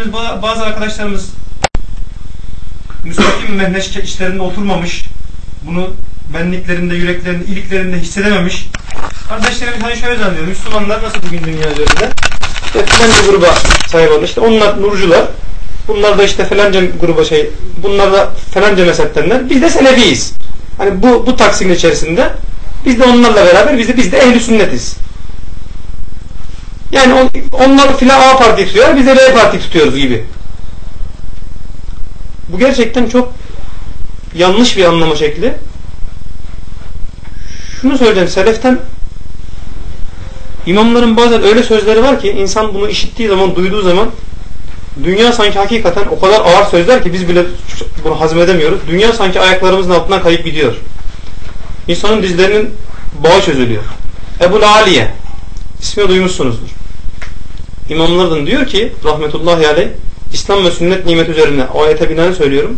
kardeşlerimiz, bazı arkadaşlarımız müstakim mehneş işlerinde oturmamış, bunu benliklerinde, yüreklerinde, iliklerinde hissedememiş. Kardeşlerimiz hani şöyle zannediyor, Müslümanlar nasıl bugün dünya üzerinde? İşte filanca gruba sahip oldu. İşte onlar nurcular, bunlar da işte falanca gruba şey, bunlar da falanca mezheptenler. Biz de selefiyiz. Hani bu, bu taksim içerisinde biz de onlarla beraber biz de, biz de ehli sünnetiz. Yani on, onlar filan A parti tutuyor, biz de B parti tutuyoruz gibi. Bu gerçekten çok yanlış bir anlama şekli. Şunu söyleyeceğim, seleften imamların bazen öyle sözleri var ki insan bunu işittiği zaman, duyduğu zaman dünya sanki hakikaten o kadar ağır sözler ki biz bile bunu hazmedemiyoruz. Dünya sanki ayaklarımızın altından kayıp gidiyor. İnsanın dizlerinin bağı çözülüyor. Ebu Aliye ismini duymuşsunuzdur. İmamlardan diyor ki rahmetullahi aleyh İslam ve sünnet nimet üzerine ayete binaen söylüyorum.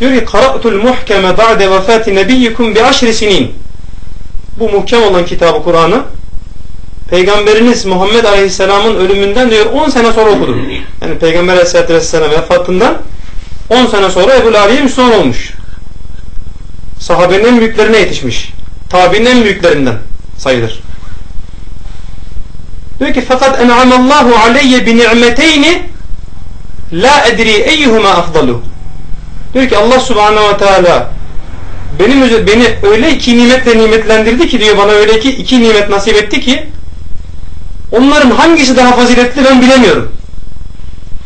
Diyor ki Kara'tul muhkeme ba'de vefati nebiyyikum bi aşri sinin. Bu muhkem olan kitabı Kur'an'ı Peygamberiniz Muhammed Aleyhisselam'ın ölümünden diyor 10 sene sonra okudum. Yani Peygamber Aleyhisselatü vefatından 10 sene sonra Ebu Aliye Müslüman olmuş. Sahabenin en büyüklerine yetişmiş. Tabi'nin en büyüklerinden sayılır. Diyor ki fakat en'amallahu aleyye bi ni'meteyni la edri eyyuhuma afdalu. Diyor ki Allah subhanahu ve teala benim beni öyle iki nimetle nimetlendirdi ki diyor bana öyle iki, iki nimet nasip etti ki onların hangisi daha faziletli ben bilemiyorum.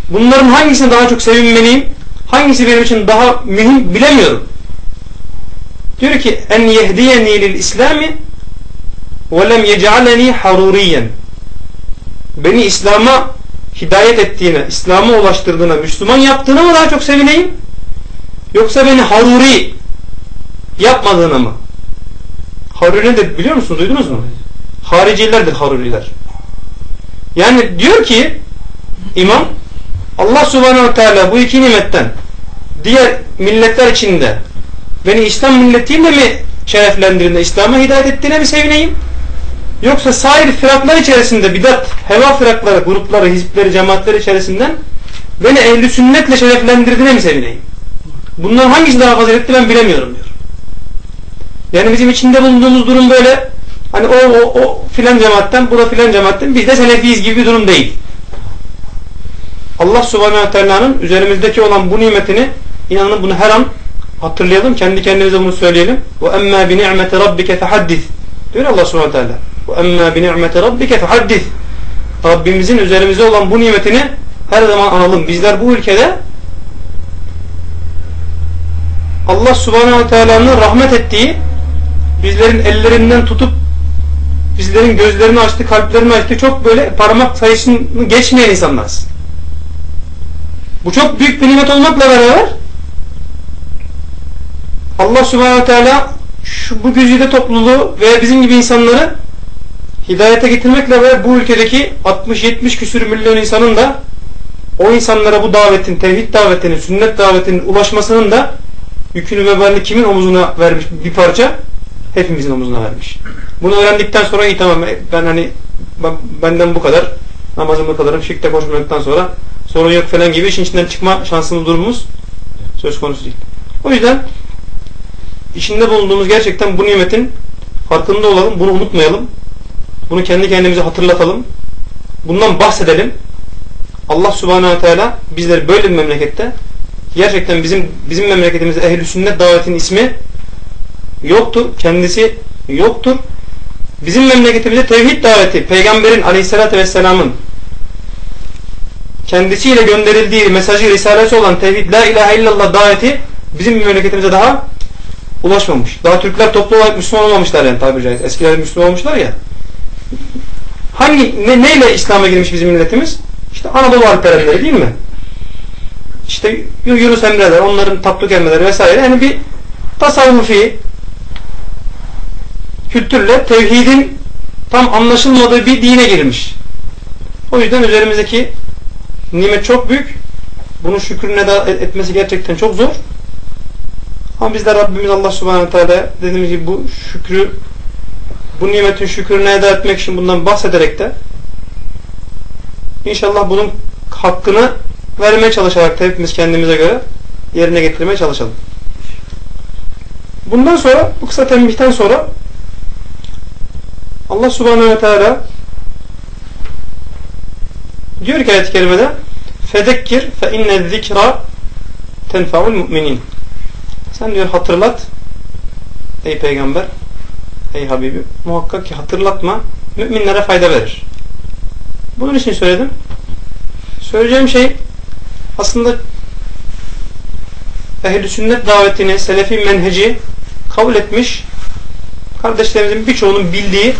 Bunların hangisine daha çok sevinmeliyim? Hangisi benim için daha mühim bilemiyorum. Diyor ki en yehdiyeni lil İslami ve lem yec'aleni haruriyen beni İslam'a hidayet ettiğine, İslam'a ulaştırdığına, Müslüman yaptığına mı daha çok sevineyim? Yoksa beni haruri yapmadığına mı? Haruri nedir biliyor musunuz? Duydunuz mu? Haricilerdir haruriler. Yani diyor ki imam Allah subhanehu teala bu iki nimetten diğer milletler içinde beni İslam milletiyle mi şereflendirdiğine, İslam'a hidayet ettiğine mi sevineyim? Yoksa sair firaklar içerisinde bidat, heva firakları, grupları, hizipleri, cemaatler içerisinden beni ehli sünnetle şereflendirdiğine mi sevineyim? Bunların hangisi daha faziletli ben bilemiyorum diyor. Yani bizim içinde bulunduğumuz durum böyle hani o, o, o filan cemaatten bu da filan cemaatten biz de selefiyiz gibi bir durum değil. Allah subhanahu teala'nın üzerimizdeki olan bu nimetini inanın bunu her an hatırlayalım. Kendi kendimize bunu söyleyelim. Ve emmâ bi ni'meti rabbike fehaddis. Diyor Allah subhanahu teala. وَاَمَّا بِنِعْمَةِ رَبِّكَ فَحَدِّث Rabbimizin üzerimize olan bu nimetini her zaman analım. Bizler bu ülkede Allah subhanahu teala'nın rahmet ettiği bizlerin ellerinden tutup bizlerin gözlerini açtı, kalplerini açtı çok böyle parmak sayısını geçmeyen insanlarız. Bu çok büyük bir nimet olmakla beraber Allah subhanahu teala şu, bu güzide topluluğu ve bizim gibi insanları hidayete getirmekle ve bu ülkedeki 60-70 küsür milyon insanın da o insanlara bu davetin, tevhid davetinin, sünnet davetinin ulaşmasının da yükünü vebalini kimin omuzuna vermiş bir parça? Hepimizin omuzuna vermiş. Bunu öğrendikten sonra iyi tamam ben hani benden bu kadar namazım bu kadarım şirkte koşmadıktan sonra sorun yok falan gibi işin içinden çıkma şansını durumumuz söz konusu değil. O yüzden içinde bulunduğumuz gerçekten bu nimetin farkında olalım, bunu unutmayalım. Bunu kendi kendimize hatırlatalım. Bundan bahsedelim. Allah subhanehu ve teala bizleri böyle bir memlekette gerçekten bizim bizim memleketimizde ehl-i sünnet davetin ismi yoktur. Kendisi yoktur. Bizim memleketimizde tevhid daveti peygamberin aleyhissalatü vesselamın kendisiyle gönderildiği mesajı risalesi olan tevhid la ilahe illallah daveti bizim memleketimize daha ulaşmamış. Daha Türkler toplu olarak Müslüman olmamışlar yani tabiri caizse. Eskiler Müslüman olmuşlar ya. Hangi ne, neyle İslam'a girmiş bizim milletimiz? İşte Anadolu alperenleri değil mi? İşte Yunus Emre'ler, onların tatlı gelmeleri vesaire. Yani bir tasavvufi kültürle tevhidin tam anlaşılmadığı bir dine girmiş. O yüzden üzerimizdeki nimet çok büyük. Bunun şükrüne de etmesi gerçekten çok zor. Ama biz de Rabbimiz Allah subhanahu teala dediğimiz gibi bu şükrü bu nimetin şükrünü eda etmek için bundan bahsederek de İnşallah bunun hakkını vermeye çalışarak da hepimiz kendimize göre yerine getirmeye çalışalım. Bundan sonra bu kısa tembihten sonra Allah subhanehu ve teala diyor ki ayet-i kerimede fedekkir fe inne zikra tenfa'ul mu'minin sen diyor hatırlat ey peygamber ey Habibim muhakkak ki hatırlatma müminlere fayda verir. Bunun için söyledim. Söyleyeceğim şey aslında ehl sünnet davetini, selefi menheci kabul etmiş kardeşlerimizin birçoğunun bildiği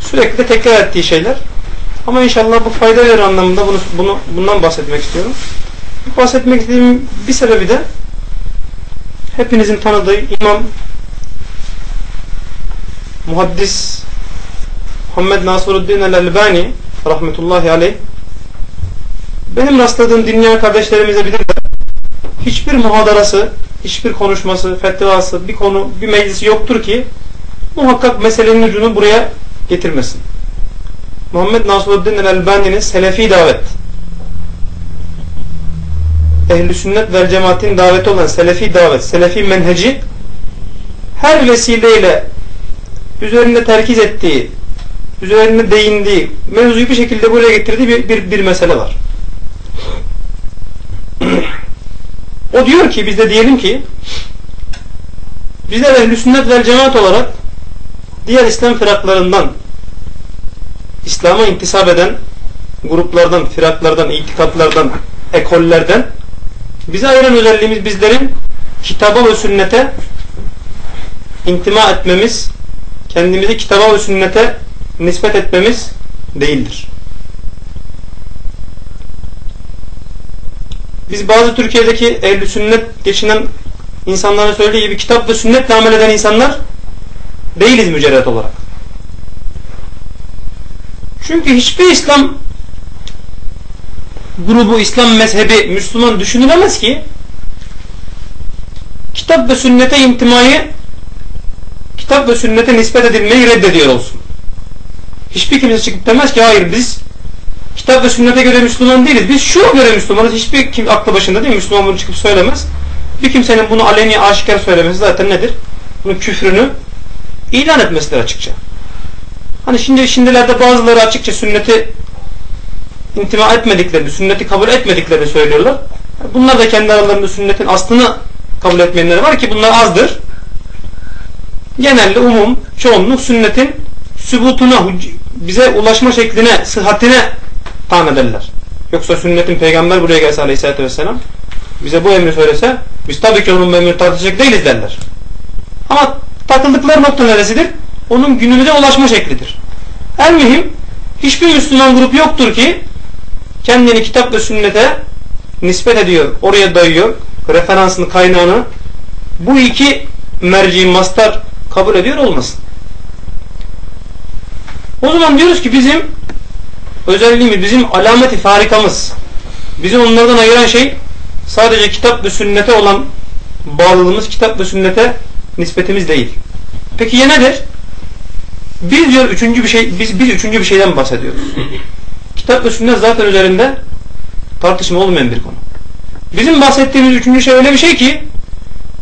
sürekli de tekrar ettiği şeyler. Ama inşallah bu fayda verir anlamında bunu, bunu bundan bahsetmek istiyorum. Bahsetmek istediğim bir sebebi de hepinizin tanıdığı İmam Muhaddis Muhammed Nasruddin el-Albani rahmetullahi aleyh benim rastladığım dinleyen kardeşlerimize bilirler. Hiçbir muhadarası, hiçbir konuşması, fetvası, bir konu, bir meclisi yoktur ki muhakkak meselenin ucunu buraya getirmesin. Muhammed Nasruddin el-Albani'nin Selefi davet ehli sünnet vel cemaatin daveti olan Selefi davet, Selefi menheci her vesileyle üzerinde terkiz ettiği, üzerinde değindiği, mevzuyu bir şekilde buraya getirdiği bir, bir, bir mesele var. o diyor ki biz de diyelim ki bizler ehl sünnet vel cemaat olarak diğer İslam firaklarından İslam'a intisap eden gruplardan, firaklardan, itikatlardan, ekollerden bize ayıran özelliğimiz bizlerin kitaba ve sünnete intima etmemiz, kendimizi kitaba ve sünnete nispet etmemiz değildir. Biz bazı Türkiye'deki ehl sünnet geçinen insanların söylediği gibi kitap ve sünnetle amel eden insanlar değiliz mücerret olarak. Çünkü hiçbir İslam grubu, İslam mezhebi, Müslüman düşünülemez ki kitap ve sünnete intimayı kitap ve sünnete nispet edilmeyi reddediyor olsun. Hiçbir kimse çıkıp demez ki hayır biz kitap ve sünnete göre Müslüman değiliz. Biz şu göre Müslümanız. Hiçbir kim aklı başında değil mi? Müslüman bunu çıkıp söylemez. Bir kimsenin bunu aleni aşikar söylemesi zaten nedir? Bunun küfrünü ilan etmesidir açıkça. Hani şimdi şimdilerde bazıları açıkça sünneti intima etmediklerini, sünneti kabul etmediklerini söylüyorlar. Bunlar da kendi aralarında sünnetin aslını kabul etmeyenler var ki bunlar azdır. Genelde umum, çoğunluk sünnetin sübutuna, bize ulaşma şekline, sıhhatine tam ederler. Yoksa sünnetin peygamber buraya gelse aleyhissalatü vesselam bize bu emri söylese biz tabii ki onun emrini tartışacak değiliz derler. Ama takıldıkları nokta neresidir? Onun günümüze ulaşma şeklidir. En mühim hiçbir Müslüman grup yoktur ki kendini kitap ve sünnete nispet ediyor, oraya dayıyor, referansını, kaynağını bu iki merci, mastar kabul ediyor olmasın. O zaman diyoruz ki bizim özelliğimiz, bizim alameti farikamız, bizi onlardan ayıran şey sadece kitap ve sünnete olan bağlılığımız, kitap ve sünnete nispetimiz değil. Peki ya nedir? Biz diyor üçüncü bir şey, biz, biz üçüncü bir şeyden bahsediyoruz. kitap ve sünnet zaten üzerinde tartışma olmayan bir konu. Bizim bahsettiğimiz üçüncü şey öyle bir şey ki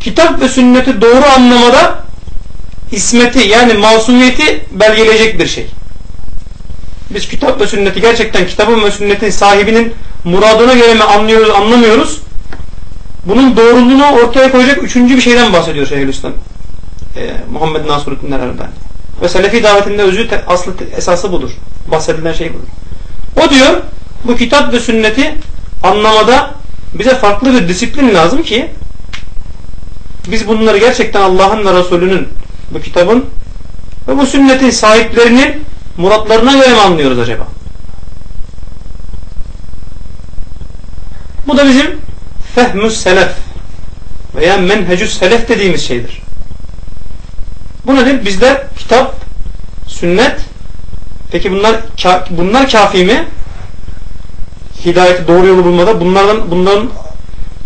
kitap ve sünneti doğru anlamada ismeti yani masumiyeti belgeleyecek bir şey. Biz kitap ve sünneti gerçekten kitabın ve sünnetin sahibinin muradına göre mi anlıyoruz, anlamıyoruz? Bunun doğruluğunu ortaya koyacak üçüncü bir şeyden bahsediyor Şeyhülislam. Ee, Muhammed Nasruddin Erben. Ve Selefi davetinde özü aslı esası budur. Bahsedilen şey budur. O diyor bu kitap ve sünneti anlamada bize farklı bir disiplin lazım ki biz bunları gerçekten Allah'ın ve Resulünün bu kitabın ve bu sünnetin sahiplerinin muratlarına göre mi anlıyoruz acaba? Bu da bizim fehmüs selef veya menhecüs selef dediğimiz şeydir. Bu nedir? Bizler kitap, sünnet peki bunlar bunlar kafi mi? Hidayeti doğru yolu bulmada bunlardan bunların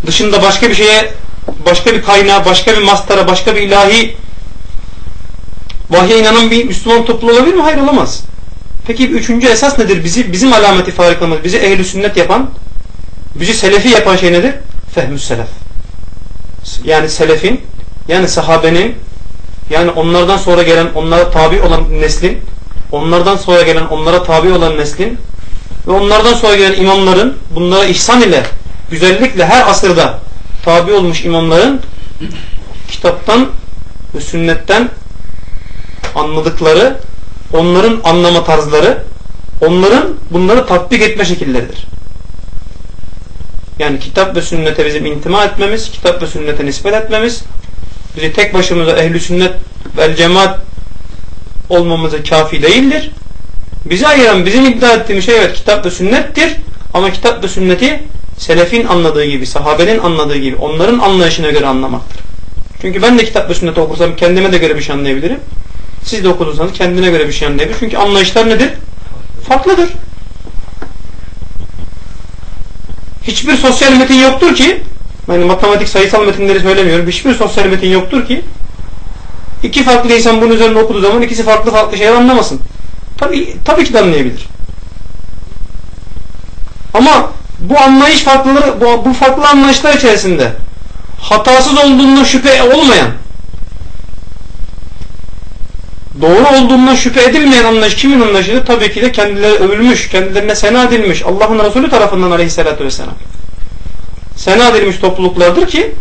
dışında başka bir şeye başka bir kaynağa, başka bir mastara, başka bir ilahi vahye inanan bir Müslüman topluluğu olabilir mi? Hayır olamaz. Peki üçüncü esas nedir? Bizi bizim alameti farikamız, bizi ehli sünnet yapan, bizi selefi yapan şey nedir? Fehmü selef. Yani selefin, yani sahabenin, yani onlardan sonra gelen, onlara tabi olan neslin, onlardan sonra gelen, onlara tabi olan neslin ve onlardan sonra gelen imamların bunlara ihsan ile, güzellikle her asırda tabi olmuş imamların kitaptan ve sünnetten anladıkları, onların anlama tarzları, onların bunları tatbik etme şekilleridir. Yani kitap ve sünnete bizim intima etmemiz, kitap ve sünnete nispet etmemiz, bizi tek başımıza ehli sünnet ve cemaat olmamıza kafi değildir. Bizi ayıran, bizim iddia ettiğimiz şey evet kitap ve sünnettir. Ama kitap ve sünneti selefin anladığı gibi, sahabenin anladığı gibi, onların anlayışına göre anlamaktır. Çünkü ben de kitap ve sünneti okursam kendime de göre bir şey anlayabilirim. Siz de okuduysanız kendine göre bir şey anlayabilir. Çünkü anlayışlar nedir? Farklıdır. Hiçbir sosyal metin yoktur ki yani matematik sayısal metinleri söylemiyorum. Hiçbir sosyal metin yoktur ki iki farklı insan bunun üzerine okuduğu zaman ikisi farklı farklı şeyler anlamasın. Tabii, tabii ki de anlayabilir. Ama bu anlayış farklıları, bu, bu farklı anlayışlar içerisinde hatasız olduğundan şüphe olmayan doğru olduğundan şüphe edilmeyen anlayış kimin anlayışıdır? Tabii ki de kendileri övülmüş, kendilerine sena edilmiş Allah'ın Resulü tarafından aleyhissalatü vesselam. Sena edilmiş topluluklardır ki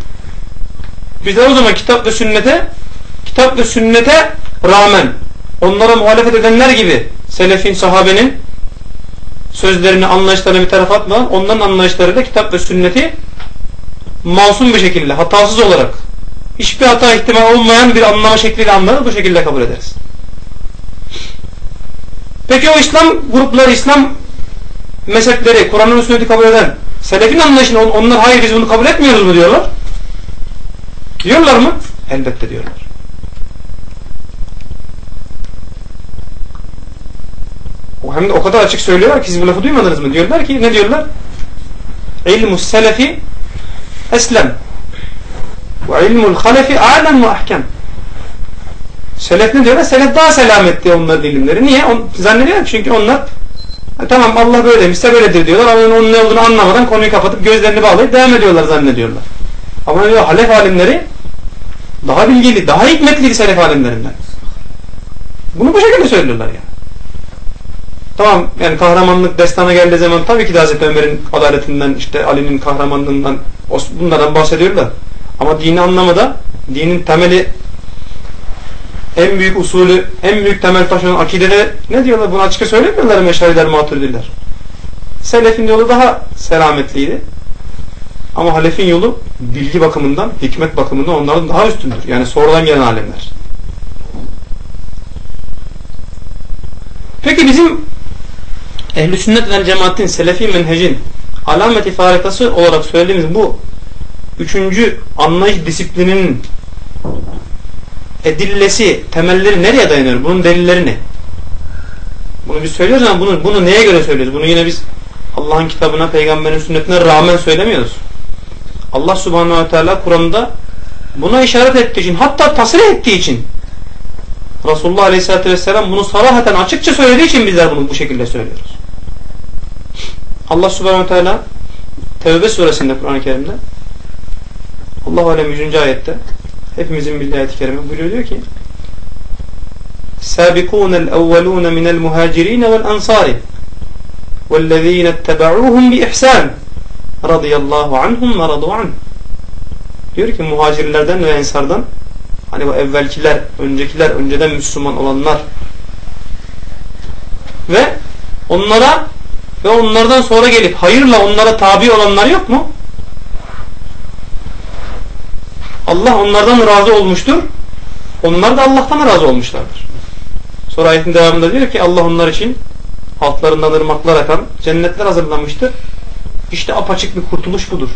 bizler o zaman kitap ve sünnete kitap ve sünnete rağmen onlara muhalefet edenler gibi selefin, sahabenin sözlerini, anlayışlarını bir tarafa atmadan onların anlayışlarıyla kitap ve sünneti masum bir şekilde, hatasız olarak hiçbir hata ihtimal olmayan bir anlama şekliyle anlarız, bu şekilde kabul ederiz. Peki o İslam grupları, İslam mezhepleri, Kur'an'ın sünneti kabul eden selefin anlayışını onlar hayır biz bunu kabul etmiyoruz mu diyorlar? Diyorlar mı? Elbette diyorlar. O hem de o kadar açık söylüyorlar ki siz bu lafı duymadınız mı? Diyorlar ki ne diyorlar? İlmus selefi eslem ve ilmul halefi alem ve ahkem. Selef ne diyorlar? Selef daha selametli onların ilimleri. Niye? On, zannediyorlar çünkü onlar tamam Allah böyle demişse böyledir diyorlar. Ama onun ne olduğunu anlamadan konuyu kapatıp gözlerini bağlayıp devam ediyorlar zannediyorlar. Ama diyor halef alimleri daha bilgili, daha hikmetliydi selef alimlerinden. Bunu bu şekilde söylüyorlar yani. Tamam yani kahramanlık destana geldiği zaman tabii ki de Hazreti Ömer'in adaletinden işte Ali'nin kahramanlığından bunlardan bahsediyorlar. Ama dini anlamada dinin temeli en büyük usulü, en büyük temel taşı olan akidede ne diyorlar? Bunu açıkça söylemiyorlar meşariler, maturidiler. Selefin yolu daha selametliydi. Ama halefin yolu bilgi bakımından, hikmet bakımından onlardan daha üstündür. Yani sonradan gelen alemler. Peki bizim ehl-i sünnet ve cemaatin, selefi menhecin alameti farikası olarak söylediğimiz bu üçüncü anlayış disiplininin edillesi, temelleri nereye dayanıyor? Bunun delilleri ne? Bunu biz söylüyoruz ama bunu, bunu neye göre söylüyoruz? Bunu yine biz Allah'ın kitabına, peygamberin sünnetine rağmen söylemiyoruz. Allah subhanahu ve teala Kur'an'da buna işaret ettiği için, hatta tasrih ettiği için Resulullah aleyhissalatü vesselam bunu sarahaten açıkça söylediği için bizler bunu bu şekilde söylüyoruz. Allah subhanahu ve teala Tevbe suresinde Kur'an-ı Kerim'de Allah alem 100. ayette hepimizin bildiği ayet-i kerime buyuruyor diyor ki سابقون الأولون من المهاجرين والأنصار والذين اتبعوهم بإحسان رضي الله عنهم ورضوا عنه diyor ki muhacirlerden ve ensardan hani bu evvelkiler, öncekiler, önceden Müslüman olanlar ve onlara ve onlardan sonra gelip hayırla onlara tabi olanlar yok mu? Allah onlardan razı olmuştur. Onlar da Allah'tan razı olmuşlardır. Sonra ayetin devamında diyor ki Allah onlar için altlarından ırmaklar akan cennetler hazırlamıştır. İşte apaçık bir kurtuluş budur.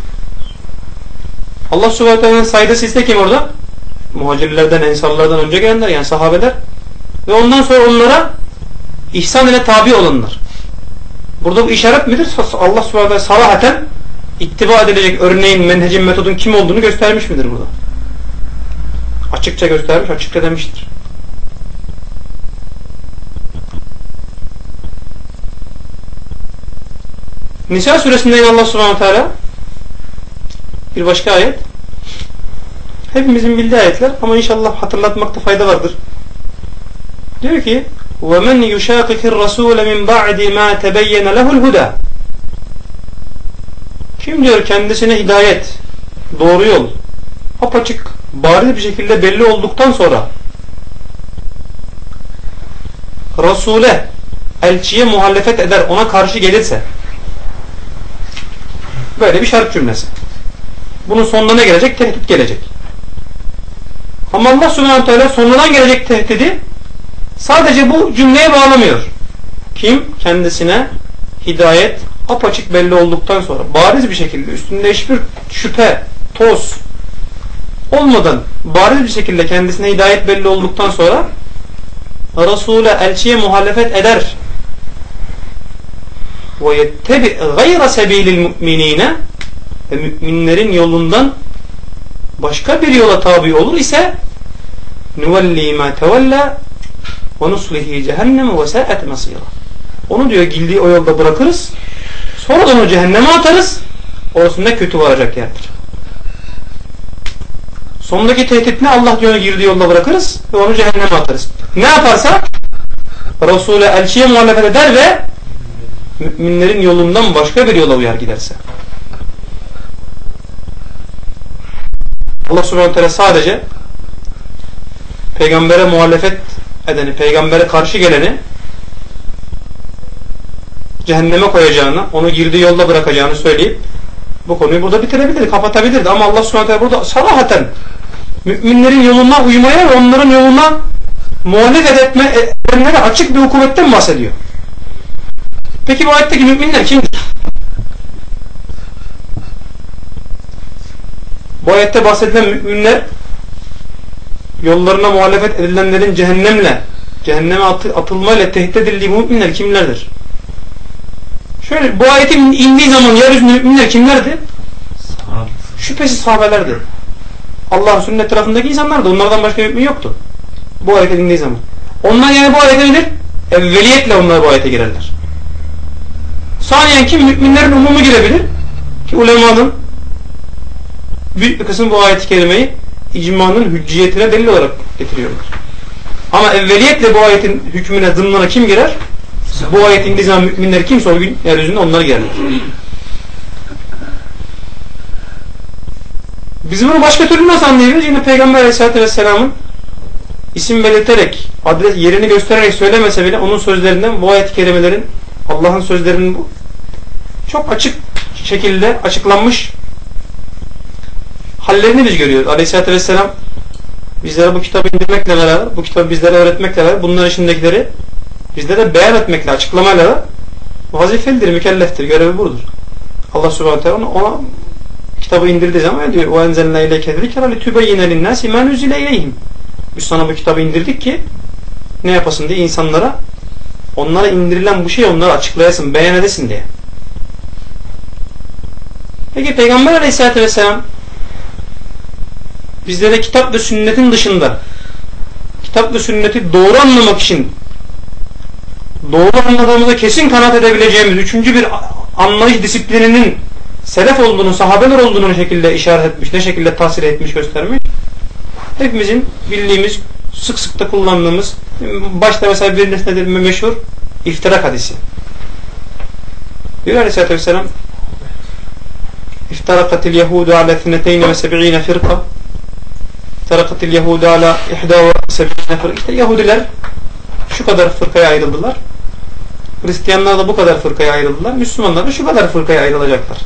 Allah subhanahu teala'nın saydası ise kim orada? Muhacirlerden, ensarlardan önce gelenler yani sahabeler. Ve ondan sonra onlara ihsan ile tabi olanlar. Burada bu işaret midir? Allah subhanahu teala sarahaten ittiba edilecek örneğin, menhecin, metodun kim olduğunu göstermiş midir burada? Açıkça göstermiş, açıkça demiştir. Nisa suresinde Allah subhanahu teala bir başka ayet hepimizin bildiği ayetler ama inşallah hatırlatmakta fayda vardır. Diyor ki وَمَنْ يُشَاقِكِ الرَّسُولَ مِنْ بَعْدِ مَا تَبَيَّنَ لَهُ الْهُدَى kim diyor kendisine hidayet, doğru yol, apaçık, bariz bir şekilde belli olduktan sonra Resul'e, elçiye muhalefet eder, ona karşı gelirse böyle bir şart cümlesi. Bunun sonuna ne gelecek? Tehdit gelecek. Ama Allah subhanahu teala sonradan gelecek tehdidi sadece bu cümleye bağlamıyor. Kim? Kendisine hidayet apaçık belli olduktan sonra bariz bir şekilde üstünde hiçbir şüphe, toz olmadan bariz bir şekilde kendisine hidayet belli olduktan sonra Resul'e elçiye muhalefet eder yettebi gayra sebilil mu'minine ve müminlerin yolundan başka bir yola tabi olur ise tevella ve nuslihi cehenneme ve sa'et masira. Onu diyor gildiği o yolda bırakırız. Sonra da onu cehenneme atarız. Orası ne kötü varacak yerdir. Sondaki tehdit ne? Allah diyor girdiği yolda bırakırız ve onu cehenneme atarız. Ne yaparsa Resul'e elçiye muhalefet eder ve müminlerin yolundan başka bir yola uyar giderse. Allah subhanahu teala sadece peygambere muhalefet edeni, peygambere karşı geleni cehenneme koyacağını, onu girdiği yolda bırakacağını söyleyip bu konuyu burada bitirebilirdi, kapatabilirdi. Ama Allah subhanahu burada sarahaten müminlerin yoluna uymaya ve onların yoluna muhalefet etme edenlere açık bir hukumetten bahsediyor. Peki bu ayetteki müminler kimdir? Bu ayette bahsedilen müminler yollarına muhalefet edilenlerin cehennemle, cehenneme atılmayla tehdit edildiği müminler kimlerdir? Şöyle bu ayetin indiği zaman yeryüzünde müminler kimlerdi? Şüphesiz sahabelerdi. Allah'ın sünnet etrafındaki insanlardı. Onlardan başka mümin yoktu. Bu ayete indiği zaman. Onlar yani bu ayete nedir? Evveliyetle onlar bu ayete girerler. Saniyen kim? Müminlerin umumu girebilir. Ki ulemanın büyük bir kısım bu ayet-i kerimeyi icmanın hücciyetine delil olarak getiriyorlar. Ama evveliyetle bu ayetin hükmüne, zımnına kim girer? Bu ayet indiği zaman müminler kimse o gün yeryüzünde onlar girerler. Biz bunu başka türlü nasıl anlayabiliriz? Yine Peygamber Aleyhisselatü Vesselam'ın isim belirterek, adres, yerini göstererek söylemese bile onun sözlerinden bu ayet-i kerimelerin Allah'ın sözlerinin bu çok açık şekilde açıklanmış hallerini biz görüyoruz. Aleyhisselatü Vesselam bizlere bu kitabı indirmekle beraber, bu kitabı bizlere öğretmekle beraber bunların içindekileri bizlere beyan etmekle, açıklamayla vazifelidir, mükelleftir. Görevi budur. Allah subhanahu teala ona kitabı indirdiği zaman diyor o enzelna ileyke zikra li tubeyyine linnâsi men uzile ileyhim. Biz sana bu kitabı indirdik ki ne yapasın diye insanlara onlara indirilen bu şeyi onlara açıklayasın, beyan edesin diye. Peki Peygamber Aleyhisselatü Vesselam bizlere kitap ve sünnetin dışında kitap ve sünneti doğru anlamak için doğru anladığımızda kesin kanat edebileceğimiz üçüncü bir anlayış disiplininin selef olduğunu, sahabeler olduğunu şekilde işaret etmiş, ne şekilde tasvir etmiş, göstermiş. Hepimizin bildiğimiz, sık sık da kullandığımız, başta mesela bir nesnedir meşhur iftirak hadisi. Diyor Aleyhisselatü Vesselam İftarakatil Yahudu ala thneteyne ve seb'ine firka İftarakatil Yahudu ala ihda ve seb'ine firka İşte Yahudiler şu kadar fırkaya ayrıldılar. Hristiyanlar da bu kadar fırkaya ayrıldılar. Müslümanlar da şu kadar fırkaya ayrılacaklar.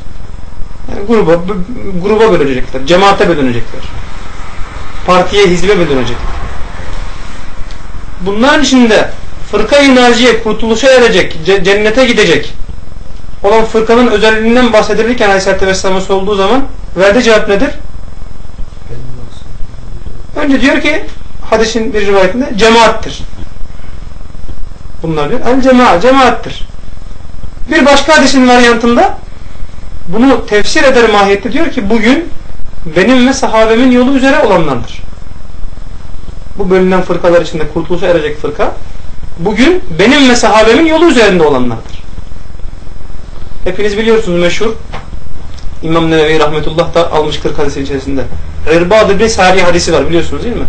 Yani gruba, gruba bölünecekler. Cemaate bölünecekler. Partiye, hizbe bölünecekler. Bunların içinde fırka-i naciye kurtuluşa erecek, cennete gidecek olan fırkanın özelliğinden bahsedilirken Aleyhisselatü Vesselam'a olduğu zaman verdiği cevap nedir? Önce diyor ki hadisin bir rivayetinde cemaattir Bunlar diyor. El cema cemaattir. Bir başka hadisin varyantında bunu tefsir eder mahiyette diyor ki bugün benim ve sahabemin yolu üzere olanlardır. Bu bölünen fırkalar içinde kurtuluşa erecek fırka bugün benim ve sahabemin yolu üzerinde olanlardır. Hepiniz biliyorsunuz meşhur İmam Nevevi Rahmetullah da almış 40 hadisin içerisinde. İrbad ibn Sari hadisi var biliyorsunuz değil mi?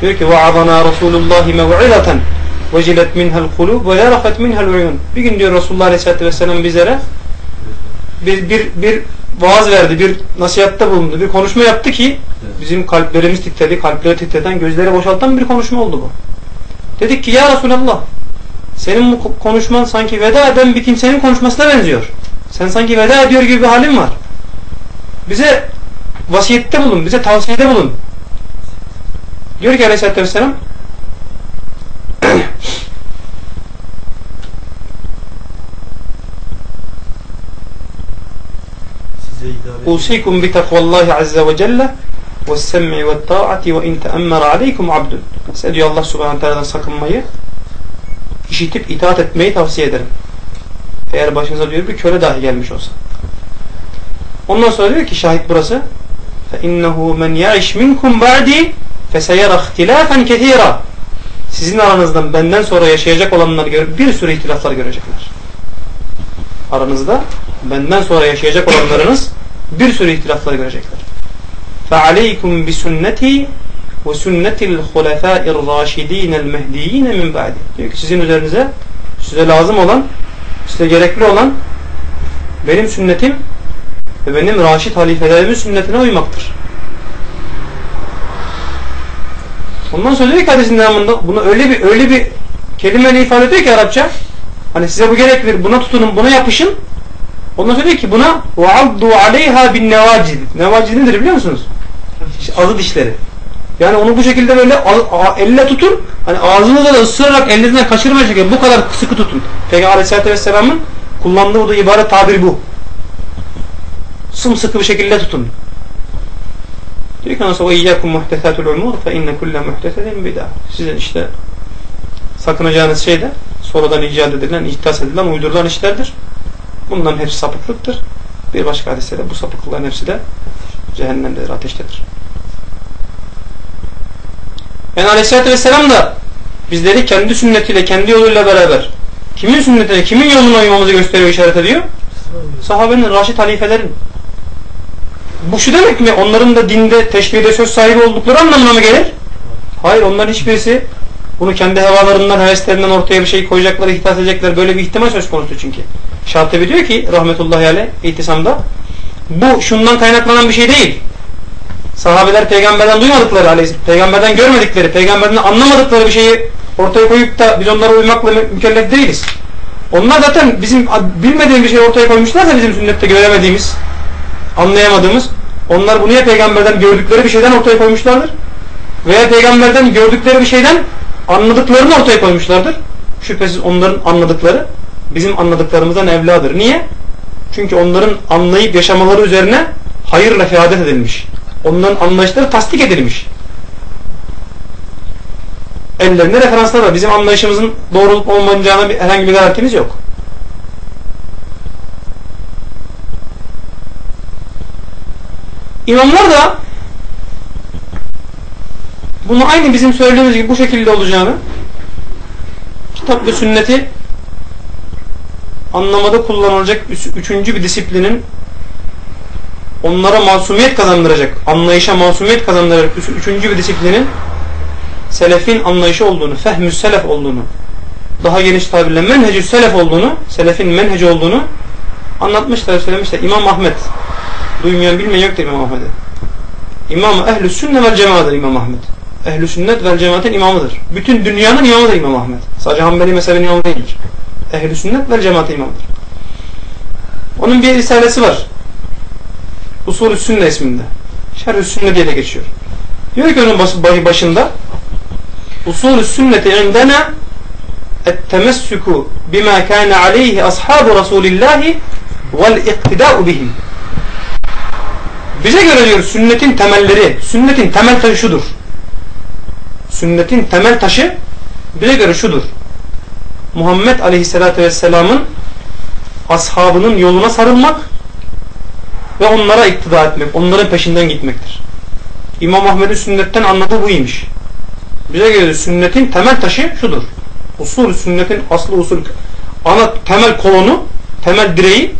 Diyor ki وَعَظَنَا رَسُولُ اللّٰهِ مَوْعِلَةً vecilet minhel kulub ve yarafet minhel uyun. Bir gün diyor Resulullah Aleyhisselatü Vesselam bizlere bir, bir, bir vaaz verdi, bir nasihatte bulundu, bir konuşma yaptı ki bizim kalplerimiz titredi, kalpleri titreten, gözleri boşaltan bir konuşma oldu bu. Dedik ki ya Resulallah senin bu konuşman sanki veda eden bir kimsenin konuşmasına benziyor. Sen sanki veda ediyor gibi bir halin var. Bize vasiyette bulun, bize tavsiyede bulun. Diyor ki aleyhissalatü vesselam Usikum bi takvallahi azze ve celle ve sem'i ve ta'ati ve in teemmera aleykum abdun. Size diyor Allah subhanahu teala'dan sakınmayı, işitip itaat etmeyi tavsiye ederim. Eğer başınıza diyor bir köle dahi gelmiş olsa. Ondan sonra diyor ki şahit burası فَاِنَّهُ مَنْ يَعِشْ مِنْكُمْ بَعْدِي فَسَيَرَ اخْتِلَافًا كَثِيرًا Sizin aranızdan benden sonra yaşayacak olanlar bir sürü ihtilaflar görecekler. Aranızda benden sonra yaşayacak olanlarınız bir sürü ihtilaflar görecekler. فَعَلَيْكُمْ بِسُنَّتِي وَسُنَّةِ الْخُلَفَاءِ الرَّاشِد۪ينَ الْمَهْد۪ينَ مِنْ بَعْدِ Diyor ki sizin üzerinize size lazım olan, size gerekli olan benim sünnetim ve benim raşit halifelerimin sünnetine uymaktır. Ondan sonra diyor ki hadisin devamında bunu öyle bir öyle bir kelimeyle ifade ediyor ki Arapça hani size bu gereklidir buna tutunun buna yapışın ondan sonra diyor ki buna وَعَضُّوا عَلَيْهَا بِالنَّوَاجِدِ Nevacid nedir biliyor musunuz? Azı dişleri. Yani onu bu şekilde böyle elle tutun. Hani ağzınıza da ısırarak elinizden kaçırmayacak şekilde bu kadar sıkı tutun. Peygamber Aleyhisselatü Vesselam'ın kullandığı bu da ibaret tabir bu. Sımsıkı bir şekilde tutun. Diyor ki ondan sonra اِيَّكُمْ مُحْتَثَاتُ الْعُمُورِ فَاِنَّ كُلَّ مُحْتَثَةٍ بِدَى Sizin işte sakınacağınız şey de sonradan icat edilen, ihtas edilen, uydurulan işlerdir. Bunların hepsi sapıklıktır. Bir başka hadiste de bu sapıklıkların hepsi de cehennemdedir, ateştedir. Yani Aleyhisselatü Vesselam da bizleri kendi sünnetiyle, kendi yoluyla beraber kimin sünnetine, kimin yoluna uymamızı gösteriyor, işaret ediyor? Sahabenin, raşit halifelerin. Bu şu demek mi? Onların da dinde, teşbihde söz sahibi oldukları anlamına mı gelir? Hayır, onların hiçbirisi bunu kendi hevalarından, heveslerinden ortaya bir şey koyacaklar, ihtas edecekler. Böyle bir ihtimal söz konusu çünkü. Şatibi diyor ki rahmetullahi aleyh itisamda bu şundan kaynaklanan bir şey değil. Sahabeler peygamberden duymadıkları, peygamberden görmedikleri, peygamberden anlamadıkları bir şeyi ortaya koyup da biz onlara uymakla mükellef değiliz. Onlar zaten bizim bilmediğimiz bir şey ortaya koymuşlarsa bizim sünnette göremediğimiz, anlayamadığımız, onlar bunu ya peygamberden gördükleri bir şeyden ortaya koymuşlardır veya peygamberden gördükleri bir şeyden anladıklarını ortaya koymuşlardır. Şüphesiz onların anladıkları bizim anladıklarımızdan evladır. Niye? Çünkü onların anlayıp yaşamaları üzerine hayırla feadet edilmiş. Onların anlayışları tasdik edilmiş. Ellerinde referanslar var. Bizim anlayışımızın doğruluk olmayacağına bir, herhangi bir garantimiz yok. İmamlar da bunu aynı bizim söylediğimiz gibi bu şekilde olacağını kitap ve sünneti anlamada kullanılacak üçüncü bir disiplinin onlara masumiyet kazandıracak, anlayışa masumiyet kazandıracak üçüncü bir disiplinin selefin anlayışı olduğunu, fehmü selef olduğunu, daha geniş tabirle menhecü selef olduğunu, selefin menheci olduğunu anlatmışlar, söylemişler. İmam Ahmet, duymayan bilmeyen yoktur İmam Ahmet'e. İmam ehl-i sünne vel cemaattir İmam Ahmet. Ehl-i sünnet vel cemaatin imamıdır. Bütün dünyanın imamıdır İmam Ahmet. Sadece Hanbeli mezhebinin imamı değildir. Ehl-i sünnet vel cemaatin imamıdır. Onun bir risalesi var. Usulü Sünne isminde. Şerh-ü Sünne diye de geçiyor. Diyor ki onun başında Usulü sünneti indena ettemessüku bima kâne aleyhi ashabu Resulillahi vel iktidâ'u bihim. Bize göre diyor sünnetin temelleri, sünnetin temel taşı şudur. Sünnetin temel taşı bize göre şudur. Muhammed Aleyhisselatü Vesselam'ın ashabının yoluna sarılmak ve onlara iktida etmek, onların peşinden gitmektir. İmam Ahmet'in sünnetten anladığı buymuş. Bize göre sünnetin temel taşı şudur. Usul sünnetin aslı usul ana temel kolonu, temel direği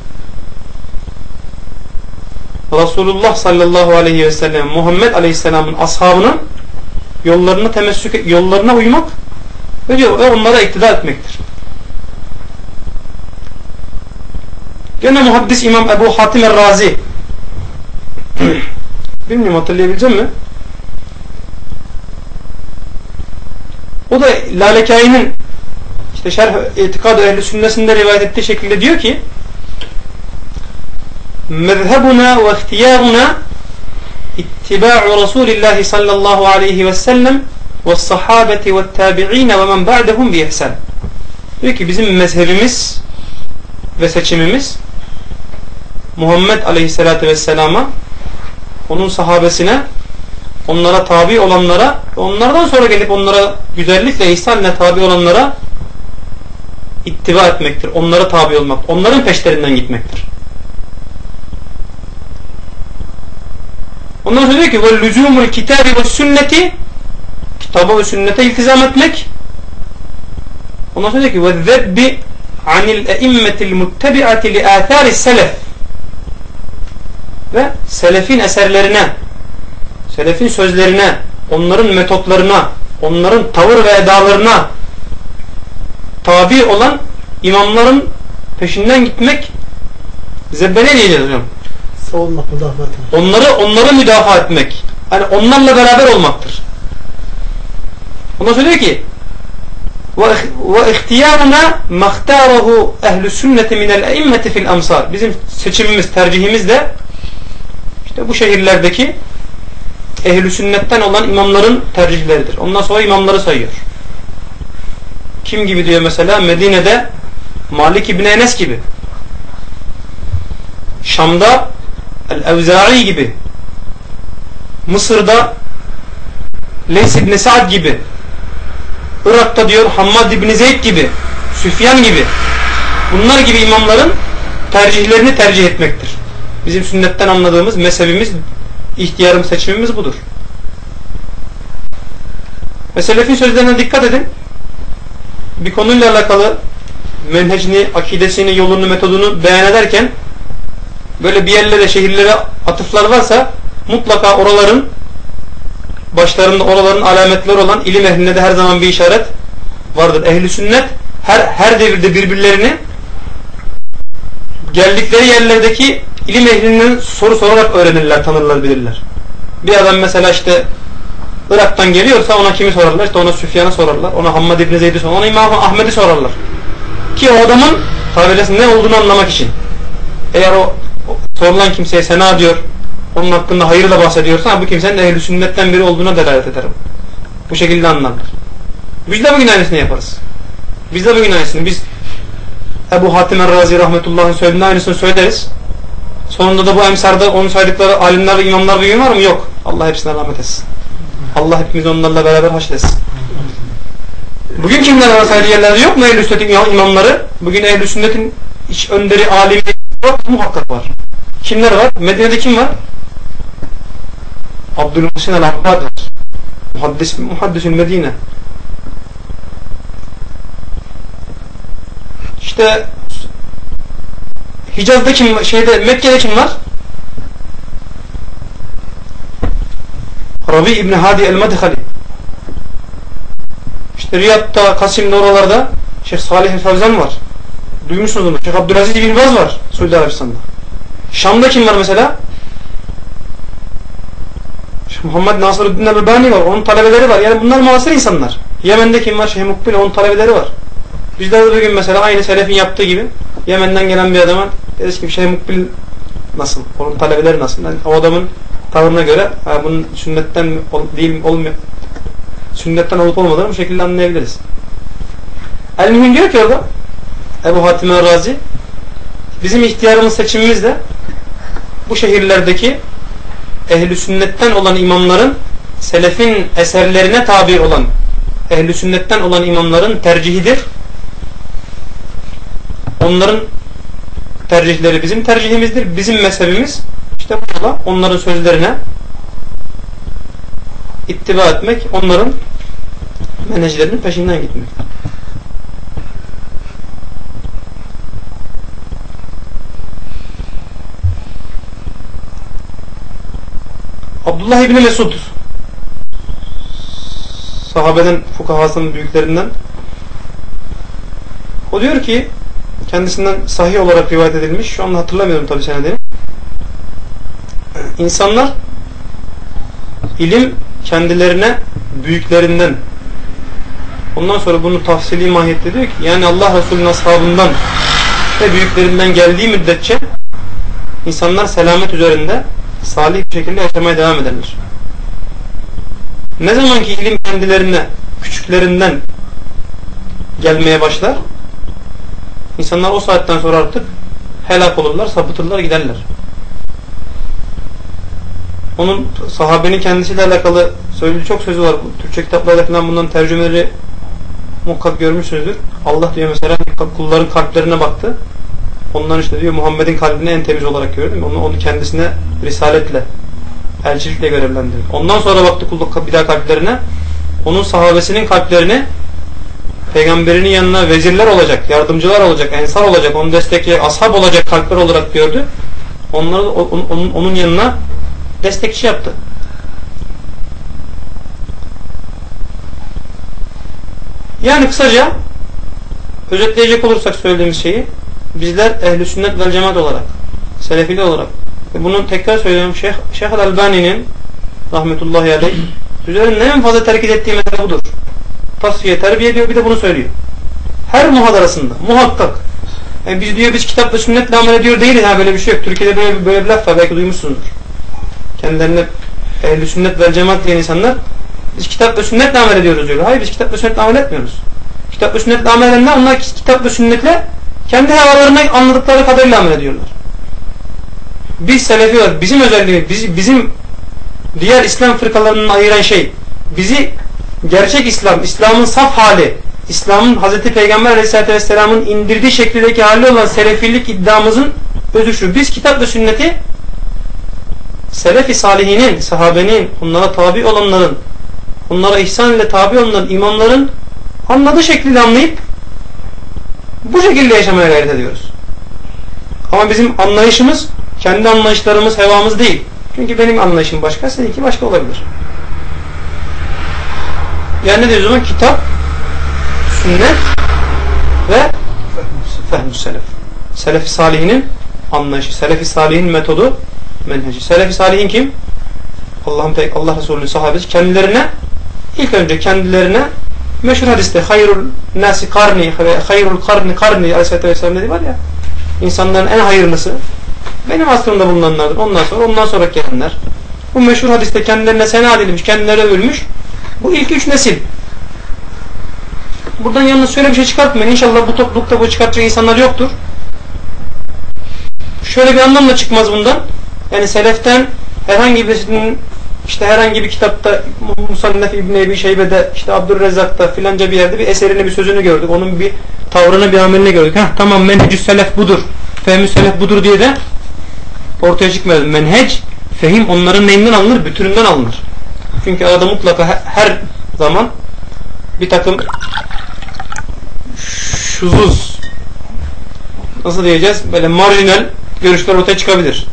Resulullah sallallahu aleyhi ve sellem Muhammed aleyhisselamın ashabının yollarına temessük yollarına uymak ve onlara iktidar etmektir. Gene muhaddis İmam Ebu Hatim el-Razi bilmiyorum hatırlayabileceğim mi? O da Lalekai'nin işte Şerh İtikad-ı Ehl-i Sünnesi'nde rivayet ettiği şekilde diyor ki mezhebuna ve ihtiyaruna ittiba'u Resulillahi sallallahu aleyhi ve sellem ve sahabeti ve tabi'ine ve men ba'dehum bi ihsan. Diyor ki bizim mezhebimiz ve seçimimiz Muhammed aleyhissalatü vesselama onun sahabesine onlara tabi olanlara onlardan sonra gelip onlara güzellikle ihsanla tabi olanlara ittiba etmektir. Onlara tabi olmak. Onların peşlerinden gitmektir. Ondan sonra diyor ki وَالْلُزُومُ الْكِتَابِ وَالسُنَّةِ Kitaba ve sünnete iltizam etmek. Ondan sonra diyor ki وَالذَّبِّ عَنِ الْاَئِمَّةِ الْمُتَّبِعَةِ لِآثَارِ السَّلَفِ Ve selefin eserlerine, selefin sözlerine, onların metotlarına, onların tavır ve edalarına tabi olan imamların peşinden gitmek zebbene diyeceğiz hocam. Savunmak, müdafaa etmek. Onları, onları müdafaa etmek. Yani onlarla beraber olmaktır. Ondan sonra diyor ki ihtiyarına mahtarehu ehlü sünneti minel eimmeti fil amsar. Bizim seçimimiz, tercihimiz de işte bu şehirlerdeki ehlü sünnetten olan imamların tercihleridir. Ondan sonra imamları sayıyor. Kim gibi diyor mesela Medine'de Malik İbni Enes gibi. Şam'da El-Evza'i gibi. Mısır'da Leys İbni Sa'd gibi. Irak'ta diyor Hammad İbni Zeyd gibi. Süfyan gibi. Bunlar gibi imamların tercihlerini tercih etmektir. Bizim sünnetten anladığımız mezhebimiz, ihtiyarım seçimimiz budur. Ve sözlerine dikkat edin. Bir konuyla alakalı menhecini, akidesini, yolunu, metodunu beyan ederken böyle bir yerlere, şehirlere atıflar varsa mutlaka oraların başlarında oraların alametleri olan ilim ehlinde de her zaman bir işaret vardır. Ehli sünnet her her devirde birbirlerini geldikleri yerlerdeki ilim ehlinden soru sorarak öğrenirler, tanırlar, bilirler. Bir adam mesela işte Irak'tan geliyorsa ona kimi sorarlar? İşte ona Süfyan'ı sorarlar. Ona Hammad İbni Zeyd'i sorarlar. Ona İmam Ahmet'i sorarlar. Ki o adamın tabiresi ne olduğunu anlamak için. Eğer o, o sorulan kimseye sena diyor, onun hakkında hayırla bahsediyorsa bu kimsenin ehl sünnetten biri olduğuna delalet ederim. Bu şekilde anlarlar. Biz de bugün aynısını yaparız. Biz de bugün aynısını. Biz Ebu Hatim Er-Razi rahmetullah'ın söylediğinde aynısını söyleriz. Sonunda da bu emsarda onun saydıkları alimler imamlar bir gün var mı? Yok. Allah hepsine rahmet etsin. Allah hepimizi onlarla beraber haşretsin. Bugün kimler var saydığı yerlerde yok mu ehl-i sünnetin imamları? Bugün ehl-i sünnetin iç önderi, alimi yok muhakkak var. Kimler var? Medine'de kim var? Abdülmuhsin el-Abbad var. Muhaddis, muhaddisül Medine. İşte Hicaz'da kim şeyde Mekke'de kim var? Rabi İbni Hadi el-Madhali. İşte Riyad'da, Kasim'de oralarda Şeyh Salih el-Fevzan var. Duymuşsunuz onu. Şeyh Abdülaziz bin Baz var Suudi Arabistan'da. Şam'da kim var mesela? Muhammed Nasırüddin el-Bani var. Onun talebeleri var. Yani bunlar muasir insanlar. Yemen'de kim var? Şeyh Mukbil onun talebeleri var. Bizde de bugün mesela aynı Selef'in yaptığı gibi Yemen'den gelen bir adama deriz ki Şeyh Mukbil nasıl? Onun talebeleri nasıl? Yani o adamın tavrına göre bunun sünnetten değil olmuyor. Sünnetten olup olmadığını bu şekilde anlayabiliriz. El-Mühim diyor ki orada Ebu Hatim Razi bizim ihtiyarımız seçimimiz de bu şehirlerdeki ehli sünnetten olan imamların selefin eserlerine tabi olan ehli sünnetten olan imamların tercihidir. Onların tercihleri bizim tercihimizdir. Bizim mezhebimiz işte burada onların sözlerine ittiba etmek, onların menajlerinin peşinden gitmek. Abdullah İbni Mesud. Sahabeden fukahasının büyüklerinden. O diyor ki kendisinden sahih olarak rivayet edilmiş şu anda hatırlamıyorum tabi senedini. İnsanlar ilim kendilerine büyüklerinden. Ondan sonra bunu tafsili mahiyette diyor ki yani Allah Resulü'nün ashabından ve büyüklerinden geldiği müddetçe insanlar selamet üzerinde salih bir şekilde yaşamaya devam ederler. Ne zaman ki ilim kendilerine küçüklerinden gelmeye başlar insanlar o saatten sonra artık helak olurlar, sapıtırlar, giderler. Onun sahabenin kendisiyle alakalı söylediği çok sözü var. Türkçe kitaplarda falan bundan tercümeleri muhakkak görmüşsünüzdür. Allah diyor mesela kulların kalplerine baktı. Ondan işte diyor Muhammed'in kalbini en temiz olarak gördüm. Onu, onu kendisine risaletle, elçilikle görevlendirdi. Ondan sonra baktı kulluk bir daha kalplerine. Onun sahabesinin kalplerini peygamberinin yanına vezirler olacak, yardımcılar olacak, ensar olacak, onu destekleyecek, ashab olacak kalpler olarak gördü. Onları onun, onun yanına destekçi yaptı. Yani kısaca özetleyecek olursak söylediğimiz şeyi bizler ehli sünnet vel cemaat olarak selefili olarak ve bunu tekrar söylüyorum Şeyh, Şeyh Albani'nin rahmetullahi aleyh üzerinde en fazla terkit ettiği mesele budur. Tasfiye terbiye ediyor bir de bunu söylüyor. Her muhadarasında muhakkak yani biz diyor biz kitap ve sünnetle amel ediyor değiliz ha böyle bir şey yok. Türkiye'de böyle, böyle bir laf var belki duymuşsunuzdur. Kendilerine ehli sünnet vel cemaat diyen insanlar biz kitap ve sünnetle amel ediyoruz diyor. Hayır biz kitap ve sünnetle amel etmiyoruz. Kitap ve sünnetle amel edenler onlar kitap ve sünnetle kendi havalarına anladıkları kadarıyla amel ediyorlar. Biz selefi olarak bizim özelliğimiz biz, bizim diğer İslam fırkalarının ayıran şey bizi gerçek İslam, İslam'ın saf hali, İslam'ın Hz. Peygamber Aleyhisselatü Vesselam'ın indirdiği şeklindeki hali olan selefilik iddiamızın özü şu. Biz kitap ve sünneti Selefi salihinin, sahabenin, onlara tabi olanların, onlara ihsan ile tabi olanların, imamların anladığı şekilde anlayıp bu şekilde yaşamaya gayret ediyoruz. Ama bizim anlayışımız kendi anlayışlarımız, hevamız değil. Çünkü benim anlayışım başka, seninki başka olabilir. Yani ne diyoruz o zaman? Kitap, sünnet ve fehm selef. Selefi salihinin anlayışı, selefi salihin metodu, menheci. Selefi salihin kim? Allah'ın Allah Resulü'nün sahabesi kendilerine ilk önce kendilerine meşhur hadiste hayrul nasi karni ve hayrul karni karni aleyhissalatü vesselam dedi var ya insanların en hayırlısı benim asrımda bulunanlardır. Ondan sonra ondan sonra gelenler. Bu meşhur hadiste kendilerine sena edilmiş, kendileri ölmüş. Bu ilk üç nesil. Buradan yalnız şöyle bir şey çıkartmayın. İnşallah bu toplulukta bu çıkartacak insanlar yoktur. Şöyle bir anlamla çıkmaz bundan. Yani seleften herhangi birisinin işte herhangi bir kitapta Musannef İbni Ebi Şeybe'de işte Abdurrezzak'ta filanca bir yerde bir eserini bir sözünü gördük. Onun bir tavrını bir amelini gördük. Heh, tamam menhecü selef budur. Fehmü selef budur diye de ortaya çıkmıyor. Menhec, fehim onların neyinden alınır? Bütününden alınır. Çünkü arada mutlaka her zaman bir takım şuzuz nasıl diyeceğiz? Böyle marjinal görüşler ortaya çıkabilir.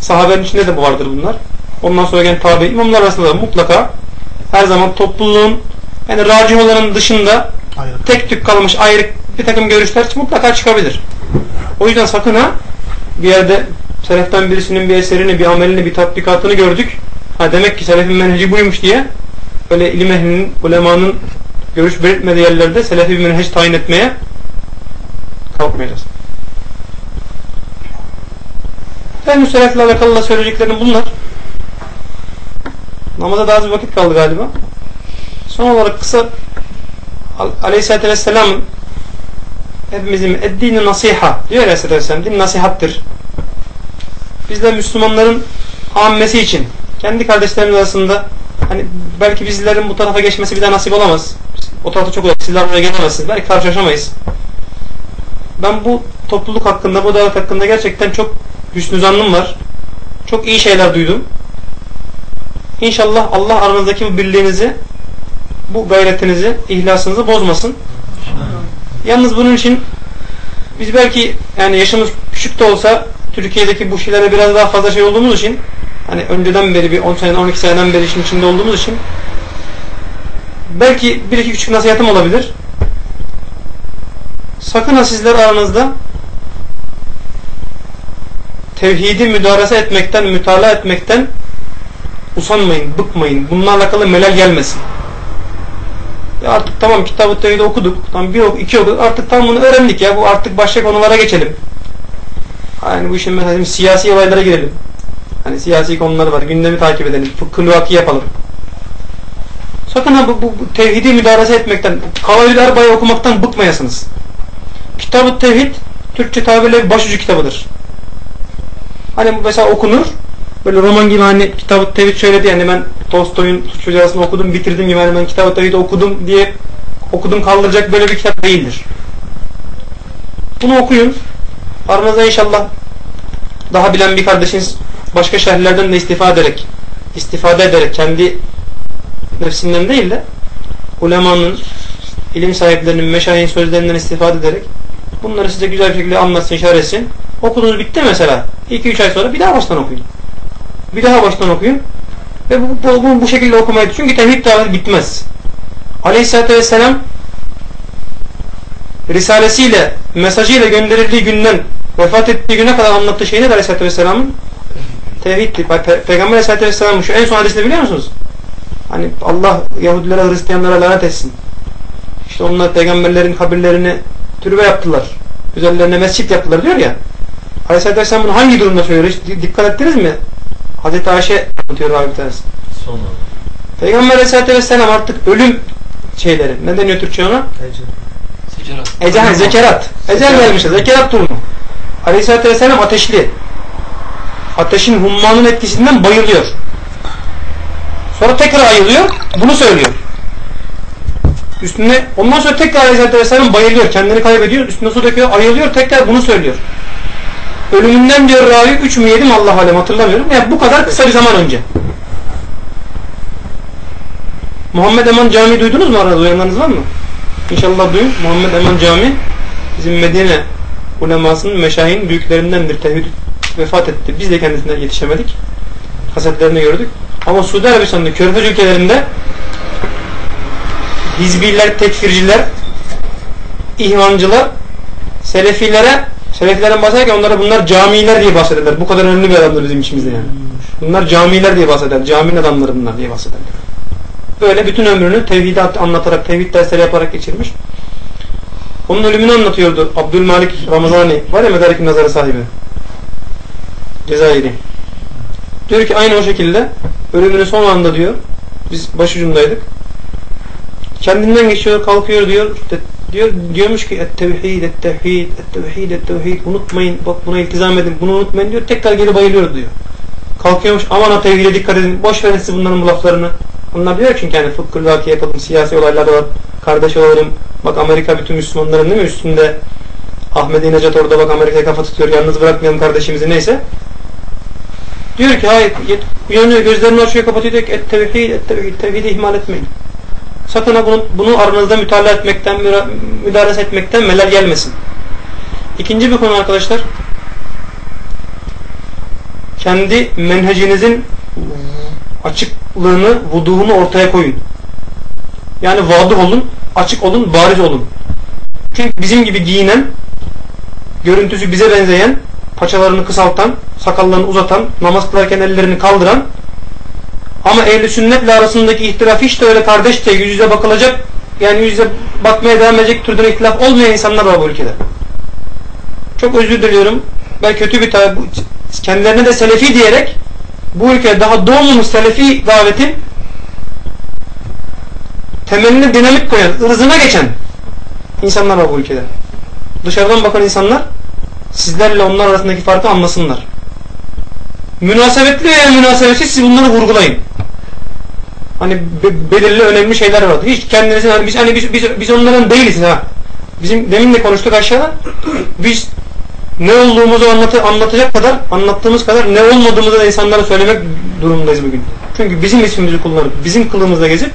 Sahabenin içinde de vardır bunlar. Ondan sonra gelen tabi imamlar arasında da mutlaka her zaman topluluğun yani racih olanın dışında Hayır. tek tük kalmış ayrı bir takım görüşler mutlaka çıkabilir. O yüzden sakın ha bir yerde seleften birisinin bir eserini, bir amelini, bir tatbikatını gördük. Ha demek ki selefin menheci buymuş diye öyle ilim ehlinin, ulemanın görüş belirtmediği yerlerde selefi bir menhec tayin etmeye kalkmayacağız. Ben müselefle alakalı söyleyeceklerim bunlar. Namaza daha az bir vakit kaldı galiba. Son olarak kısa Aleyhisselatü Vesselam hepimizin eddini nasiha diyor Aleyhisselatü Vesselam din nasihattır. Biz de Müslümanların ammesi için kendi kardeşlerimiz arasında hani belki bizlerin bu tarafa geçmesi bir daha nasip olamaz. O tarafta çok uzak. Sizler buraya gelemezsiniz. Belki karşılaşamayız. Ben bu topluluk hakkında, bu davet hakkında gerçekten çok hüsnü zannım var. Çok iyi şeyler duydum. İnşallah Allah aranızdaki bu birliğinizi, bu gayretinizi, ihlasınızı bozmasın. Yalnız bunun için biz belki yani yaşımız küçük de olsa Türkiye'deki bu şeylere biraz daha fazla şey olduğumuz için hani önceden beri bir 10 seneden 12 seneden beri işin içinde olduğumuz için belki bir iki küçük nasihatım olabilir. Sakın ha sizler aranızda tevhidi müdarese etmekten, mütala etmekten usanmayın, bıkmayın. Bununla alakalı melel gelmesin. Ya artık tamam kitabı tevhidi okuduk. Tamam bir ok, iki okuduk. Artık tam bunu öğrendik ya. Bu artık başka konulara geçelim. Yani bu işin mesela siyasi olaylara girelim. Hani siyasi konular var. Gündemi takip edelim. Fıkhı yapalım. Sakın ha bu, bu, bu tevhidi müdarese etmekten, Kavaydül Erba'yı okumaktan bıkmayasınız. Kitab-ı Tevhid Türkçe tabirle bir başucu kitabıdır. Hani mesela okunur. Böyle roman gibi hani Kitab-ı Tevhid şöyle diye hani ben Tolstoy'un Suç Hocası'nı okudum bitirdim gibi hani ben Kitab-ı okudum diye okudum kaldıracak böyle bir kitap değildir. Bunu okuyun. Aranızda inşallah daha bilen bir kardeşiniz başka şehirlerden de istifade ederek istifade ederek kendi nefsinden değil de ulemanın, ilim sahiplerinin, meşayin sözlerinden istifade ederek bunları size güzel bir şekilde anlatsın, şerh etsin. Okudunuz bitti mesela. 2-3 ay sonra bir daha baştan okuyun. Bir daha baştan okuyun. Ve bu, bu, bu, şekilde okumayı çünkü tevhid daveti bitmez. Aleyhisselatü Vesselam Risalesiyle, mesajıyla gönderildiği günden vefat ettiği güne kadar anlattığı şey nedir Aleyhisselatü Vesselam'ın? Tevhiddi. Pe Peygamber Aleyhisselatü Vesselam'ın şu en son hadisini biliyor musunuz? Hani Allah Yahudilere, Hristiyanlara lanet etsin. İşte onlar peygamberlerin kabirlerini türbe yaptılar. Üzerlerine mescit yaptılar diyor ya. Aleyhisselatü Vesselam bunu hangi durumda söylüyor? Hiç dikkat ettiniz mi? Hazreti Ayşe anlatıyor abi tanesi. Son Peygamber Aleyhisselatü Vesselam artık ölüm şeyleri. Ne deniyor Türkçe ona? Zecerat. Ecel, zekerat. Ecel gelmişti. Zekerat durumu. Aleyhisselatü Vesselam ateşli. Ateşin hummanın etkisinden bayılıyor. Sonra tekrar ayılıyor. Bunu söylüyor. Üstüne ondan sonra tekrar Aleyhisselatü Vesselam bayılıyor. Kendini kaybediyor. Üstüne su döküyor. Ayılıyor. Tekrar bunu söylüyor. Ölümünden diyor ravi 3 mü 7 mi Allah alem hatırlamıyorum. Yani bu kadar kısa bir zaman önce. Muhammed Eman Camii duydunuz mu arada? Duyanlarınız var mı? İnşallah duyun. Muhammed Eman Camii bizim Medine ulemasının meşahin büyüklerindendir. Tevhid vefat etti. Biz de kendisine yetişemedik. Kasetlerini gördük. Ama Suudi Arabistan'da Körfez ülkelerinde Hizbiler, tekfirciler, ihvancılar Selefilere Selefilerden bahsederken onlara bunlar camiler diye bahsederler. Bu kadar önemli bir adamdır bizim içimizde yani. Bunlar camiler diye bahseder. Caminin adamları bunlar diye bahsederler. Böyle bütün ömrünü tevhidi anlatarak, tevhid dersleri yaparak geçirmiş. Onun ölümünü anlatıyordu Abdülmalik Ramazani. Var ya Medarik Nazarı sahibi. Cezayir'i. Diyor ki aynı o şekilde ölümünün son anda diyor. Biz başucundaydık. Kendinden geçiyor, kalkıyor diyor. Diyor diyormuş ki et-tevhid, et-tevhid, et-tevhid, et-tevhid unutmayın. Bak buna iltizam edin. Bunu unutmayın diyor. Tekrar geri bayılıyor diyor. Kalkıyormuş. Aman tevhide dikkat edin. Boş verin siz bunların bu laflarını. Onlar diyor çünkü yani fıkhı vaki yapalım. Siyasi olaylar var. Kardeş olalım. Bak Amerika bütün Müslümanların değil mi üstünde Ahmet Necat orada bak Amerika'ya kafa tutuyor. Yalnız bırakmayalım kardeşimizi neyse. Diyor ki hayır uyanıyor gözlerini açıyor kapatıyor diyor ki et tevhid et tevhid tevhidi ihmal etmeyin. Sakın bunu, bunu aranızda mütalaa etmekten, müdahale etmekten melal gelmesin. İkinci bir konu arkadaşlar. Kendi menhecinizin açıklığını, vuduhunu ortaya koyun. Yani vadıh olun, açık olun, bariz olun. Çünkü bizim gibi giyinen, görüntüsü bize benzeyen, paçalarını kısaltan, sakallarını uzatan, namaz kılarken ellerini kaldıran ama ehli sünnetle arasındaki ihtilaf hiç de öyle kardeşçe yüz yüze bakılacak yani yüz yüze bakmaya devam edecek türden ihtilaf olmayan insanlar var bu ülkede. Çok özür diliyorum. Ben kötü bir tabi kendilerine de selefi diyerek bu ülkede daha doğmamış selefi davetin temelini dinamik koyan, ırzına geçen insanlar var bu ülkede. Dışarıdan bakan insanlar sizlerle onlar arasındaki farkı anlasınlar. Münasebetli veya münasebetsiz siz bunları vurgulayın hani belirli önemli şeyler vardı. Hiç kendinizi hani biz hani biz, biz, biz onların değiliz ha. Bizim demin de konuştuk aşağıda. Biz ne olduğumuzu anlatı, anlatacak kadar, anlattığımız kadar ne olmadığımızı da insanlara söylemek durumundayız bugün. Çünkü bizim ismimizi kullanıp, bizim kılığımızla gezip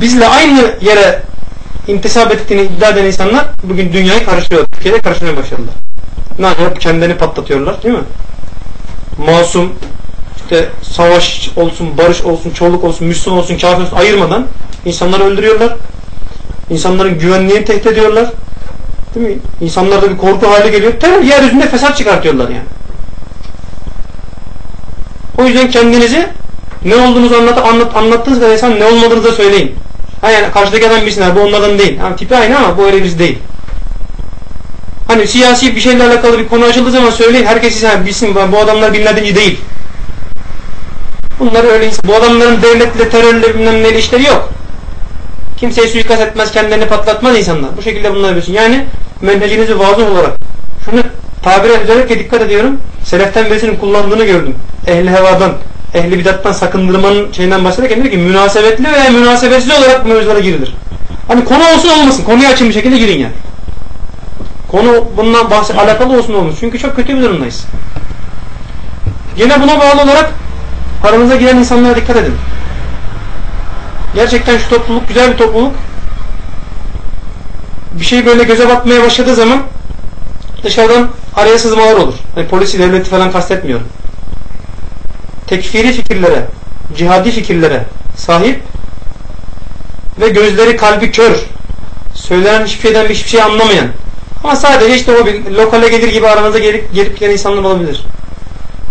bizle aynı yere intisap ettiğini iddia eden insanlar bugün dünyayı karıştırıyor. Türkiye'de karıştırmaya başladılar. Ne yapıyor? Kendini patlatıyorlar değil mi? Masum, işte savaş olsun, barış olsun, çoğuluk olsun, Müslüman olsun, kafir olsun ayırmadan insanları öldürüyorlar. İnsanların güvenliğini tehdit ediyorlar. Değil mi? İnsanlarda bir korku hali geliyor. Tabii yeryüzünde fesat çıkartıyorlar yani. O yüzden kendinizi ne olduğunuzu anlat, anlat, anlattığınız kadar insan ne olmadığınızı da söyleyin. Ha yani karşıdaki adam bilsinler bu onlardan değil. Yani tipi aynı ama bu öyle birisi değil. Hani siyasi bir şeyle alakalı bir konu açıldığı zaman söyleyin. Herkes yani bilsin bu adamlar bin değil. Bunlar öyle. Bu adamların devletle, terörle bilmem neyle işleri yok. Kimseye suikast etmez, kendilerini patlatmaz insanlar. Bu şekilde bunları biliyorsun. Yani menhecinizi vazı olarak şunu tabire özellikle dikkat ediyorum. Seleften birisinin kullandığını gördüm. Ehli hevadan, ehli bidattan sakındırmanın şeyinden bahsederken diyor ki münasebetli veya münasebetsiz olarak bu mevzulara girilir. Hani konu olsun olmasın. Konuya açın bir şekilde girin yani. Konu bundan bahset alakalı olsun olmuş. Çünkü çok kötü bir durumdayız. Yine buna bağlı olarak aranıza giren insanlara dikkat edin. Gerçekten şu topluluk güzel bir topluluk. Bir şey böyle göze batmaya başladığı zaman dışarıdan araya sızmalar olur. Yani polisi, devleti falan kastetmiyorum. Tekfiri fikirlere, cihadi fikirlere sahip ve gözleri kalbi kör, söylenen hiçbir şeyden hiçbir şey anlamayan ama sadece işte o bir lokale gelir gibi aranıza gelip, gelip giden insanlar olabilir.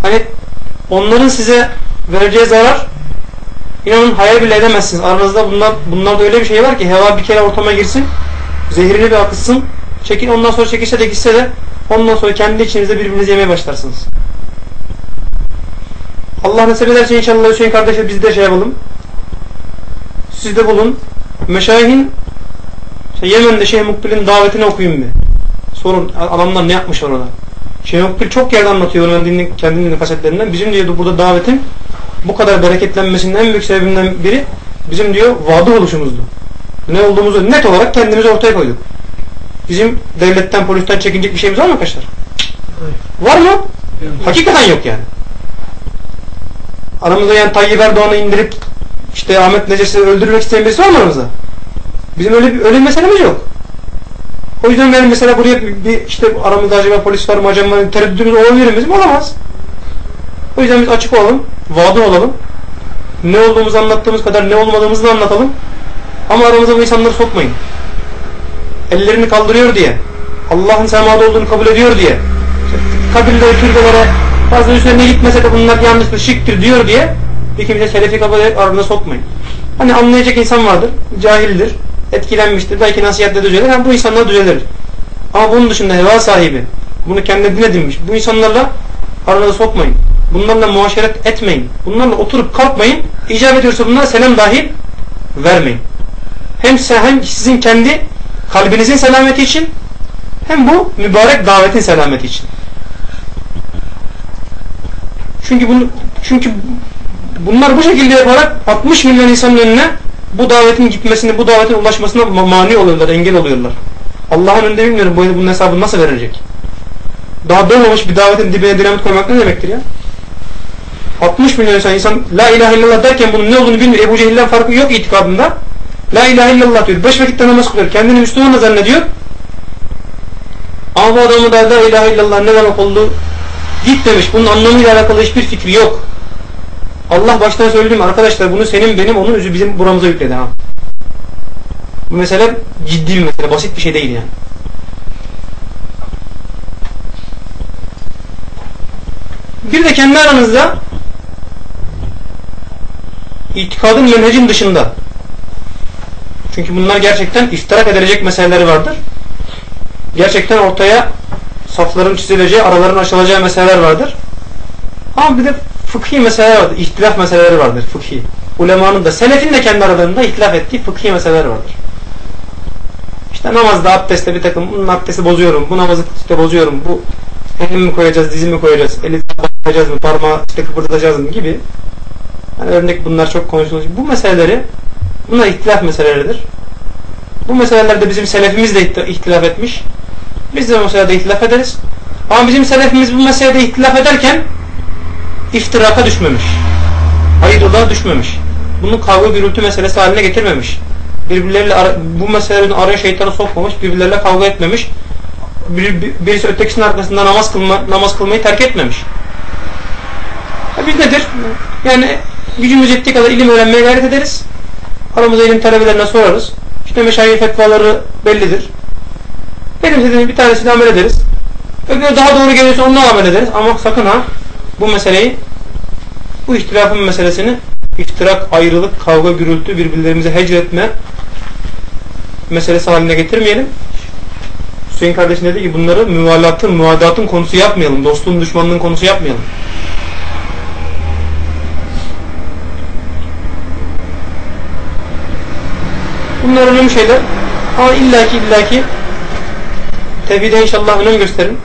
Hani onların size vereceği zarar inanın hayal bile edemezsiniz. Aranızda bunlar, bunlarda öyle bir şey var ki heva bir kere ortama girsin, zehrini bir akıtsın, çekin ondan sonra çekilse de gitse de ondan sonra kendi içinizde birbirinizi yemeye başlarsınız. Allah nasip ederse inşallah Hüseyin kardeşe biz de şey yapalım. Siz de bulun. Meşayihin işte Yemen'de Şeyh Mukbil'in davetini okuyun mu? Sorun adamlar ne yapmış orada. Şeyh Mukbil çok yerde anlatıyor ben dinle, kendi dinle kasetlerinden. Bizim diyor burada davetin bu kadar bereketlenmesinin en büyük sebebinden biri bizim diyor vadı oluşumuzdu. Ne olduğumuzu net olarak kendimizi ortaya koyduk. Bizim devletten, polisten çekinecek bir şeyimiz var mı arkadaşlar? Var mı? Hakikaten yok yani. Aramızda yani Tayyip Erdoğan'ı indirip işte Ahmet Neces'i öldürmek isteyen birisi var mı aramızda? Bizim öyle bir, öyle bir meselemiz yok. O yüzden benim mesela buraya bir, bir işte aramızda acaba polis var mı acaba tereddütümüz olabilir mi bizim? Olamaz. O yüzden biz açık olalım, vadı olalım. Ne olduğumuzu anlattığımız kadar ne olmadığımızı da anlatalım. Ama aramıza bu insanları sokmayın. Ellerini kaldırıyor diye, Allah'ın semada olduğunu kabul ediyor diye, kabirlere, türbelere fazla üzerine gitmese de bunlar yanlıştır, şirktir diyor diye bir kimse selefi kabul edip aranıza sokmayın. Hani anlayacak insan vardır, cahildir, etkilenmiştir, belki nasihatle düzelir, yani bu insanlar düzelir. Ama bunun dışında heva sahibi, bunu kendine edinmiş, bu insanlarla aranıza sokmayın. Bunlarla muaşeret etmeyin. Bunlarla oturup kalkmayın. İcap ediyorsa bunlara selam dahil vermeyin. Hem, hem sizin kendi kalbinizin selameti için hem bu mübarek davetin selameti için. Çünkü bunu çünkü bunlar bu şekilde yaparak 60 milyon insanın önüne bu davetin gitmesini, bu davetin ulaşmasına mani oluyorlar, engel oluyorlar. Allah'ın önünde bilmiyorum bu bunun hesabını nasıl verecek. Daha doğmamış bir davetin dibine dinamit koymak ne demektir ya? 60 milyon insan, insan La ilahe illallah derken bunun ne olduğunu bilmiyor. Ebu Cehil'den farkı yok itikadında. La ilahe illallah diyor. Beş vakitte namaz kılıyor. Kendini Müslüman da zannediyor. Ama bu adamı da La ilahe illallah ne demek olduğu gitmemiş. Bunun anlamıyla alakalı hiçbir fikri yok. Allah baştan söylediğim arkadaşlar bunu senin benim onun yüzü bizim buramıza yükledi ha. Bu mesele ciddi bir mesele. Basit bir şey değil yani. Bir de kendi aranızda itikadın menhecin dışında çünkü bunlar gerçekten iftirak edilecek meseleleri vardır. Gerçekten ortaya safların çizileceği, araların açılacağı meseleler vardır. Ama bir de fıkhi meseleler vardır. İhtilaf meseleleri vardır fıkhi. Ulemanın da, selefin de kendi aralarında ihtilaf ettiği fıkhi meseleler vardır. İşte namazda, abdestte bir takım, bunun abdesti bozuyorum, bu namazı işte bozuyorum, bu elimi mi koyacağız, dizimi mi koyacağız, eli koyacağız mı, parmağı işte kıpırdatacağız mı gibi. Yani örnek bunlar çok konuşulur. Bu meseleleri, bunlar ihtilaf meseleleridir. Bu meselelerde bizim selefimiz de ihtilaf etmiş. Biz de bu meselede ihtilaf ederiz. Ama bizim selefimiz bu meselede ihtilaf ederken iftiraka düşmemiş. Ayrılığa düşmemiş. Bunu kavga gürültü meselesi haline getirmemiş. Birbirleriyle bu meselelerin araya şeytanı sokmamış, birbirleriyle kavga etmemiş. Bir, bir, birisi ötekisinin arkasında namaz kılma, namaz kılmayı terk etmemiş. Ha biz nedir? Yani gücümüz yettiği kadar ilim öğrenmeye gayret ederiz. Aramızda ilim talebelerine sorarız. İşte meşayih fetvaları bellidir. Benim dediğim bir tanesiyle amel ederiz. Öbürü daha doğru geliyorsa onunla amel ederiz. Ama sakın ha bu meseleyi bu ihtilafın meselesini iftirak, ayrılık, kavga, gürültü, birbirlerimize hecretme meselesi haline getirmeyelim. Hüseyin kardeşim dedi ki bunları müvalatın, muvadatın konusu yapmayalım. Dostluğun, düşmanlığın konusu yapmayalım. Bunlar önemli şeyler. Ama illaki illaki tevhide inşallah önem gösterin.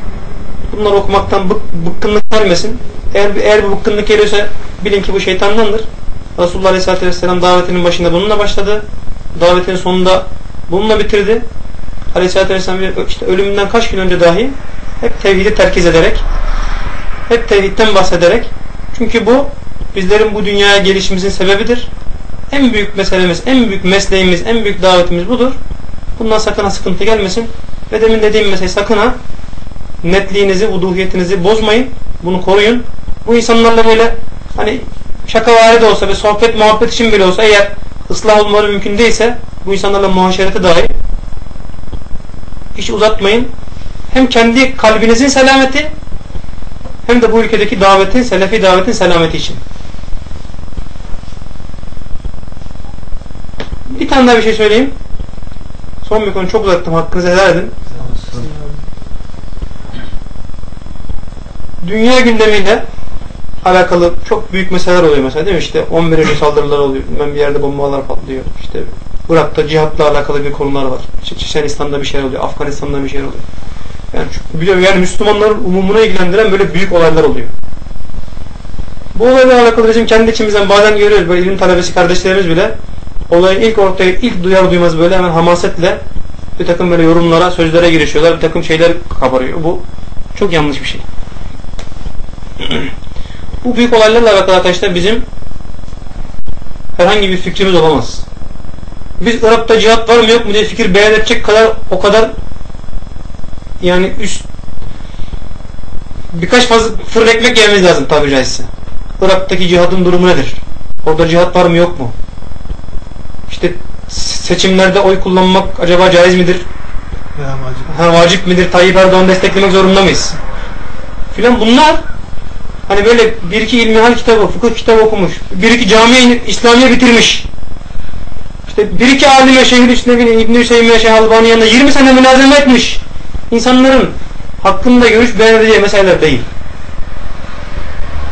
Bunları okumaktan bık, bıkkınlık gelmesin. Eğer, eğer bir bıkkınlık geliyorsa bilin ki bu şeytandandır. Resulullah Aleyhisselatü Vesselam davetinin başında bununla başladı. Davetin sonunda bununla bitirdi. Aleyhisselatü Vesselam işte ölümünden kaç gün önce dahi hep tevhidi terkiz ederek hep tevhidden bahsederek çünkü bu bizlerin bu dünyaya gelişimizin sebebidir. En büyük meselemiz, en büyük mesleğimiz, en büyük davetimiz budur. Bundan sakın ha sıkıntı gelmesin. Ve demin dediğim mesele sakın ha netliğinizi, uduhiyetinizi bozmayın. Bunu koruyun. Bu insanlarla böyle hani şakavari de olsa ve sohbet muhabbet için bile olsa eğer ıslah olmaları mümkün değilse bu insanlarla muhaşereti dahi hiç uzatmayın. Hem kendi kalbinizin selameti hem de bu ülkedeki davetin, selefi davetin selameti için. Tane daha bir şey söyleyeyim. Son bir konu çok uzattım. Hakkınızı helal edin. Dünya gündemiyle alakalı çok büyük meseleler oluyor mesela değil mi? İşte 11 Eylül saldırılar oluyor. Ben bir yerde bombalar patlıyor. İşte Irak'ta cihatla alakalı bir konular var. İşte Çeçenistan'da bir şey oluyor. Afganistan'da bir şey oluyor. Yani biliyorum yani Müslümanların umumuna ilgilendiren böyle büyük olaylar oluyor. Bu olayla alakalı bizim kendi içimizden bazen görüyoruz böyle ilim talebesi kardeşlerimiz bile olayın ilk ortaya ilk duyar duymaz böyle hemen hamasetle bir takım böyle yorumlara, sözlere girişiyorlar. Bir takım şeyler kabarıyor. Bu çok yanlış bir şey. Bu büyük olaylarla alakalı arkadaşlar bizim herhangi bir fikrimiz olamaz. Biz Irak'ta cihat var mı yok mu diye fikir beyan edecek kadar o kadar yani üst birkaç fazla fırın ekmek yememiz lazım tabiri caizse. Irak'taki cihadın durumu nedir? Orada cihat var mı yok mu? İşte seçimlerde oy kullanmak acaba caiz midir? Veya vacip. Ha, vacip midir? Tayyip Erdoğan'ı desteklemek zorunda mıyız? Filan bunlar hani böyle bir iki ilmihal kitabı, fıkıh kitabı okumuş. Bir iki camiye İslamiye bitirmiş. İşte bir iki alime Şeyhül İslam'ın İbn-i Hüseyin Şeyh Albani yanında 20 sene münazeme etmiş. İnsanların hakkında görüş beyan edeceği meseleler değil.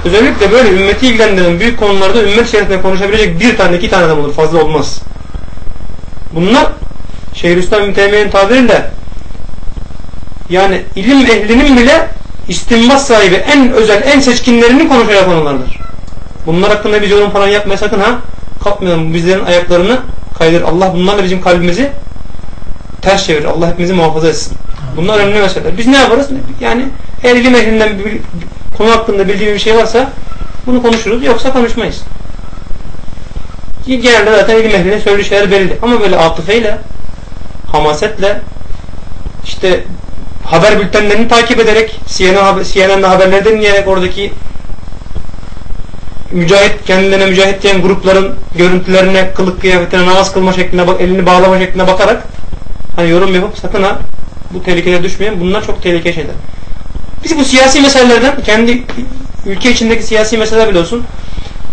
Özellikle böyle ümmeti ilgilendiren büyük konularda ümmet içerisinde konuşabilecek bir tane iki tane adam olur. Fazla olmaz. Bunlar Şeyhülislam İbn Teymiye'nin tabiriyle yani ilim ehlinin bile istinbat sahibi en özel, en seçkinlerinin konuşacağı konulardır. Bunlar hakkında biz yorum falan yapmaya sakın ha kalkmayalım. Bizlerin ayaklarını kaydır. Allah bunlarla bizim kalbimizi ters çevirir. Allah hepimizi muhafaza etsin. Bunlar önemli meseleler. Biz ne yaparız? Yani eğer ilim ehlinden bir konu hakkında bildiğim bir şey varsa bunu konuşuruz. Yoksa konuşmayız. Genelde zaten ilim ehlinin söylediği şeyler belli. Ama böyle atıfeyle, hamasetle işte haber bültenlerini takip ederek CNN, CNN'de haberleri dinleyerek oradaki mücahit kendilerine mücahit diyen grupların görüntülerine, kılık kıyafetine, namaz kılma şekline, elini bağlama şekline bakarak hani yorum yapıp sakın ha bu tehlikeye düşmeyin. Bunlar çok tehlikeli şeyler. Biz bu siyasi meselelerden kendi ülke içindeki siyasi meseleler bile olsun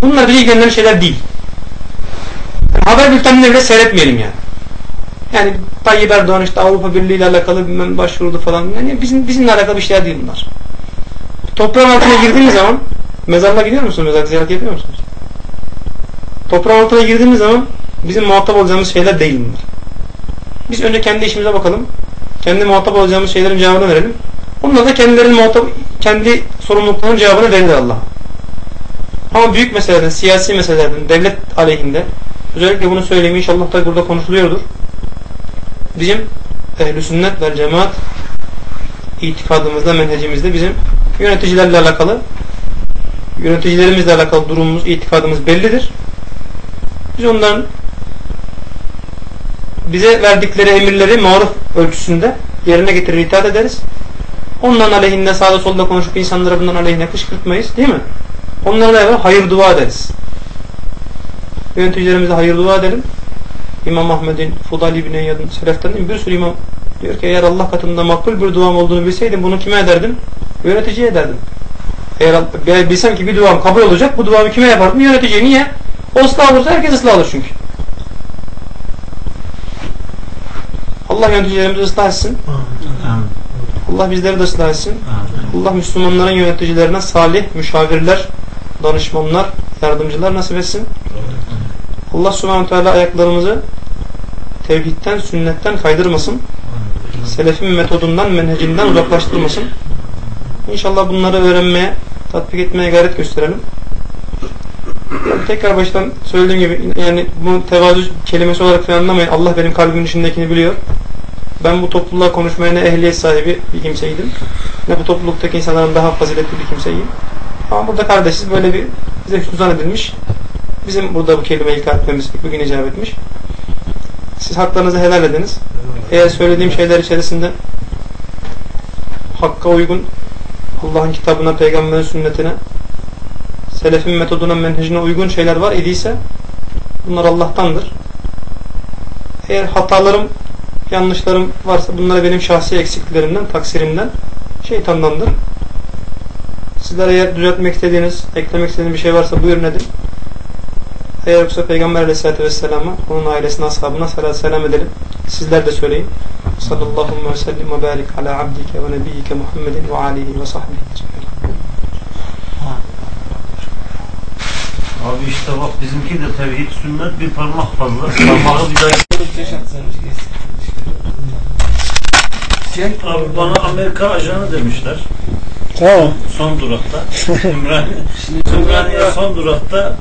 bunlar bizi ilgilendiren şeyler değil. Haber bültenini bile seyretmeyelim yani. Yani Tayyip Erdoğan işte Avrupa Birliği ile alakalı bilmem başvurdu falan. Yani bizim bizimle alakalı bir şeyler değil bunlar. Toprağın altına girdiğimiz zaman mezarlığa gidiyor musunuz? Mezar ziyaret yapıyor musunuz? Toprağın altına girdiğimiz zaman bizim muhatap olacağımız şeyler değil bunlar. Biz önce kendi işimize bakalım. Kendi muhatap olacağımız şeylerin cevabını verelim. Onlar da kendilerinin muhatap, kendi sorumluluklarının cevabını verir Allah. Ama büyük meselelerden, siyasi meselelerden, devlet aleyhinde özellikle bunu söyleyeyim inşallah da burada konuşuluyordur. Bizim ehl sünnet ve cemaat itikadımızda, menhecimizde bizim yöneticilerle alakalı yöneticilerimizle alakalı durumumuz, itikadımız bellidir. Biz onların bize verdikleri emirleri maruf ölçüsünde yerine getirir, itaat ederiz. Onların aleyhinde sağda solda konuşup insanlara bunların aleyhine kışkırtmayız değil mi? Onlara yapalım? Hayır dua ederiz. Yöneticilerimize hayır dua edelim. İmam Ahmed'in, Fudal İbni Eyyad'ın, Seleften bir sürü imam diyor ki eğer Allah katında makbul bir duam olduğunu bilseydim bunu kime ederdim? Yöneticiye ederdim. Eğer eğer bilsem ki bir duam kabul olacak bu duamı kime yapardım? Yöneticiye. Niye? O ıslah olursa herkes ıslah olur çünkü. Allah yöneticilerimizi ıslah etsin. Allah bizleri de ıslah etsin. Allah Müslümanların yöneticilerine salih müşavirler, danışmanlar, yardımcılar nasip etsin. Allah subhanahu teala ayaklarımızı tevhidden, sünnetten kaydırmasın. Selefin metodundan, menhecinden uzaklaştırmasın. İnşallah bunları öğrenmeye, tatbik etmeye gayret gösterelim. Yani tekrar baştan söylediğim gibi yani bu tevazu kelimesi olarak falan anlamayın. Allah benim kalbimin içindekini biliyor. Ben bu topluluğa konuşmaya ne ehliyet sahibi bir kimseydim. Ne bu topluluktaki insanların daha faziletli bir kimseyim. Ama burada kardeşiz böyle bir bize hüsnü edilmiş. Bizim burada bu kelimeyi ilk etmemiz bugün icap etmiş. Siz haklarınızı helal ediniz. Eğer söylediğim şeyler içerisinde hakka uygun Allah'ın kitabına, peygamberin sünnetine selefin metoduna, menhecine uygun şeyler var idiyse bunlar Allah'tandır. Eğer hatalarım, yanlışlarım varsa bunlar benim şahsi eksikliklerimden, taksirimden, şeytandandır. Sizler eğer düzeltmek istediğiniz, eklemek istediğiniz bir şey varsa buyurun edin. Eğer yoksa Peygamber Aleyhisselatü Vesselam'a, onun ailesine, ashabına salat selam edelim. Sizler de söyleyin. Sallallahu ve sellem ve barik ala abdike ve nebiyyike Muhammedin ve alihi ve sahbihi. Abi işte bak bizimki de tevhid sünnet bir parmak fazla. Parmağı bir daha Abi bana Amerika ajanı demişler. Tamam. Son durakta. Ümraniye, Ümraniye son durakta